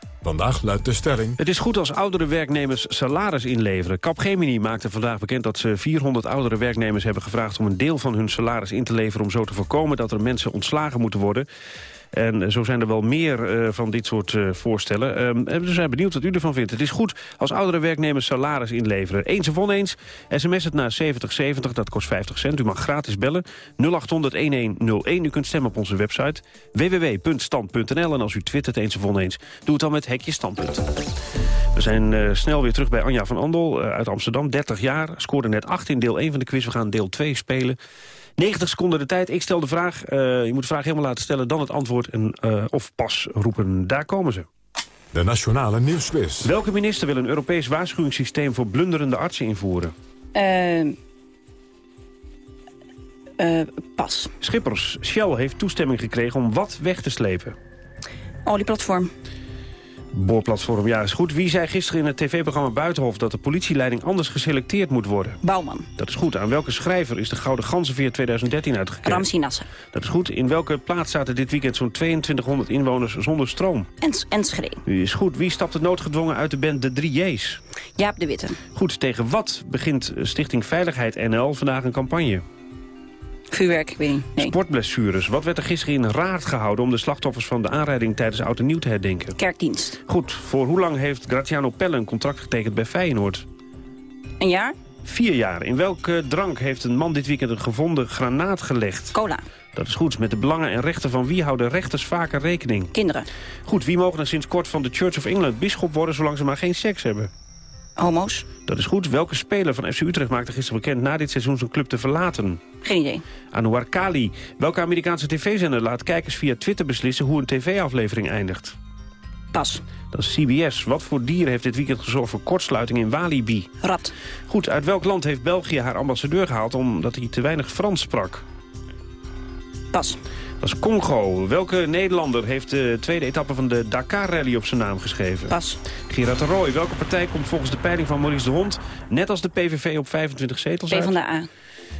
Vandaag luidt de stelling... Het is goed als oudere werknemers salaris inleveren. Capgemini maakte vandaag bekend dat ze 400 oudere werknemers hebben gevraagd... om een deel van hun salaris in te leveren... om zo te voorkomen dat er mensen ontslagen moeten worden. En zo zijn er wel meer eh, van dit soort eh, voorstellen. Ehm, we zijn benieuwd wat u ervan vindt. Het is goed als oudere werknemers salaris inleveren. Eens of oneens, sms het naar 7070, dat kost 50 cent. U mag gratis bellen, 0800-1101. U kunt stemmen op onze website www.stand.nl. En als u twittert eens of oneens, doe het dan met hekje standpunt. We zijn eh, snel weer terug bij Anja van Andel uit Amsterdam, 30 jaar. Scoorde net 8 in deel 1 van de quiz. We gaan deel 2 spelen. 90 seconden de tijd. Ik stel de vraag. Eh, je moet de vraag helemaal laten stellen, dan het antwoord en, eh, of pas roepen. Daar komen ze. De Nationale Nieuwsquiz. Welke minister wil een Europees waarschuwingssysteem voor blunderende artsen invoeren? Eh, pas. Schippers. Shell heeft toestemming gekregen om wat weg te slepen? Olieplatform. Boorplatform, ja, is goed. Wie zei gisteren in het tv-programma Buitenhof... dat de politieleiding anders geselecteerd moet worden? Bouwman. Dat is goed. Aan welke schrijver is de Gouden Ganzenveer 2013 uitgekeerd? Ramsi Nasser. Dat is goed. In welke plaats zaten dit weekend zo'n 2200 inwoners zonder stroom? En. U is goed. Wie stapte noodgedwongen uit de band De Drie J's? Jaap de Witte. Goed. Tegen wat begint Stichting Veiligheid NL vandaag een campagne? Vuurwerk, ik weet niet. Nee. Sportblessures. Wat werd er gisteren in raad gehouden... om de slachtoffers van de aanrijding tijdens Oud en Nieuw te herdenken? Kerkdienst. Goed. Voor hoe lang heeft Graziano Pelle een contract getekend bij Feyenoord? Een jaar? Vier jaar. In welke drank heeft een man dit weekend een gevonden granaat gelegd? Cola. Dat is goed. Met de belangen en rechten van wie houden rechters vaker rekening? Kinderen. Goed. Wie mogen er sinds kort van de Church of England bisschop worden... zolang ze maar geen seks hebben? Homo's. Dat is goed. Welke speler van FC Utrecht maakte gisteren bekend... na dit seizoen zijn club te verlaten? Geen idee. Anouar Kali. Welke Amerikaanse tv-zender laat kijkers via Twitter beslissen... hoe een tv-aflevering eindigt? Pas. Dat is CBS. Wat voor dier heeft dit weekend gezorgd voor kortsluiting in Walibi? Rat. Goed, uit welk land heeft België haar ambassadeur gehaald... omdat hij te weinig Frans sprak? Pas. Dat is Congo. Welke Nederlander heeft de tweede etappe van de Dakar-rally op zijn naam geschreven? Pas. Gerard de Rooij. Welke partij komt volgens de peiling van Maurice de Hond... net als de PVV op 25 zetels uit? van de A.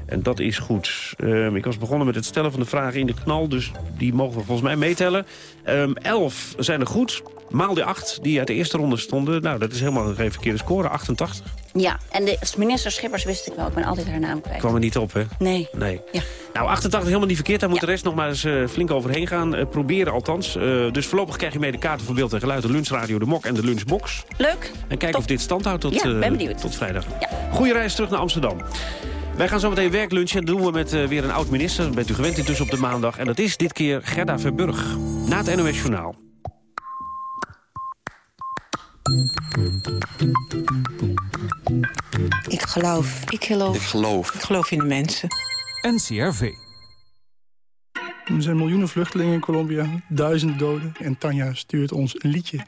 En dat is goed. Ehm, ik was begonnen met het stellen van de vragen in de knal, dus die mogen we volgens mij meetellen. Ehm, elf zijn er goed. Maal de acht die uit de eerste ronde stonden. Nou, dat is helemaal geen verkeerde score. 88. Ja, en de minister Schippers wist ik wel. Ik ben altijd haar naam kwijt. Kwam er niet op, hè? Nee. Nee. Ja. Nou, 88 helemaal niet verkeerd. Daar moet de rest nog maar eens eh, flink overheen gaan. Eh, proberen althans. Eh, dus voorlopig krijg je mee de kaarten voor beeld en geluid... de lunchradio, de mok en de lunchbox. Leuk. En kijken of dit stand houdt tot, Ja, ben benieuwd. tot vrijdag. Goeie reis terug naar Amsterdam. Wij gaan zo meteen werklunchen. Dat doen we met weer een oud-minister. Bent u gewend intussen op de maandag. En dat is dit keer Gerda Verburg. Na het NOS Journaal. Ik geloof. Ik geloof. Ik geloof. Ik geloof in de mensen. NCRV. Er zijn miljoenen vluchtelingen in Colombia, duizenden doden. En Tanja stuurt ons een liedje.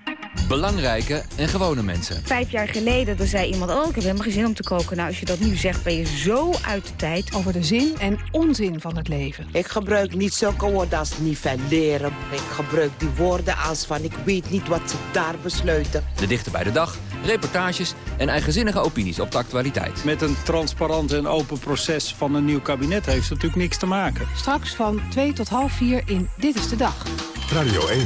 Belangrijke en gewone mensen. Vijf jaar geleden dan zei iemand, oh, ik heb helemaal geen zin om te koken. Nou, als je dat nu zegt, ben je zo uit de tijd. Over de zin en onzin van het leven. Ik gebruik niet zulke woorden als nivelleren. Ik gebruik die woorden als van ik weet niet wat ze daar besluiten. De dichter bij de dag, reportages en eigenzinnige opinies op de actualiteit. Met een transparant en open proces van een nieuw kabinet heeft het natuurlijk niks te maken. Straks van 2 tot half 4 in Dit is de Dag. Radio 1.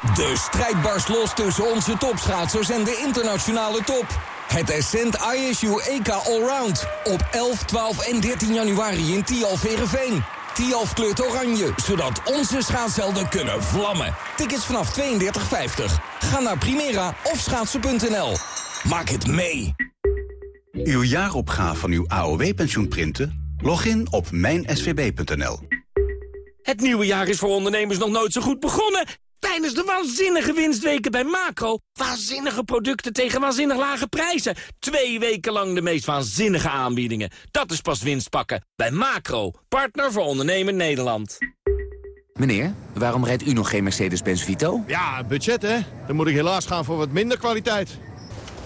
De strijd barst los tussen onze topschaatsers en de internationale top. Het Ascent ISU EK Allround. Op 11, 12 en 13 januari in Tialf Verenveen. Tialf kleurt oranje, zodat onze schaatshelden kunnen vlammen. Tickets vanaf 32,50. Ga naar Primera of schaatsen.nl. Maak het mee. Uw jaaropgave van uw AOW-pensioen printen? Log in op mijnsvb.nl. Het nieuwe jaar is voor ondernemers nog nooit zo goed begonnen. Tijdens de waanzinnige winstweken bij Macro. Waanzinnige producten tegen waanzinnig lage prijzen. Twee weken lang de meest waanzinnige aanbiedingen. Dat is pas winst pakken. Bij Macro, partner voor ondernemen Nederland. Meneer, waarom rijdt u nog geen Mercedes-Benz Vito? Ja, budget hè. Dan moet ik helaas gaan voor wat minder kwaliteit.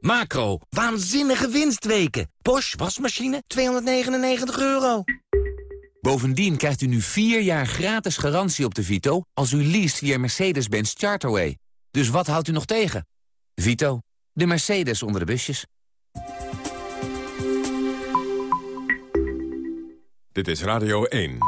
Macro, waanzinnige winstweken. Bosch wasmachine, 299 euro. Bovendien krijgt u nu 4 jaar gratis garantie op de Vito... als u leest via Mercedes-Benz Charterway. Dus wat houdt u nog tegen? Vito, de Mercedes onder de busjes. Dit is Radio 1.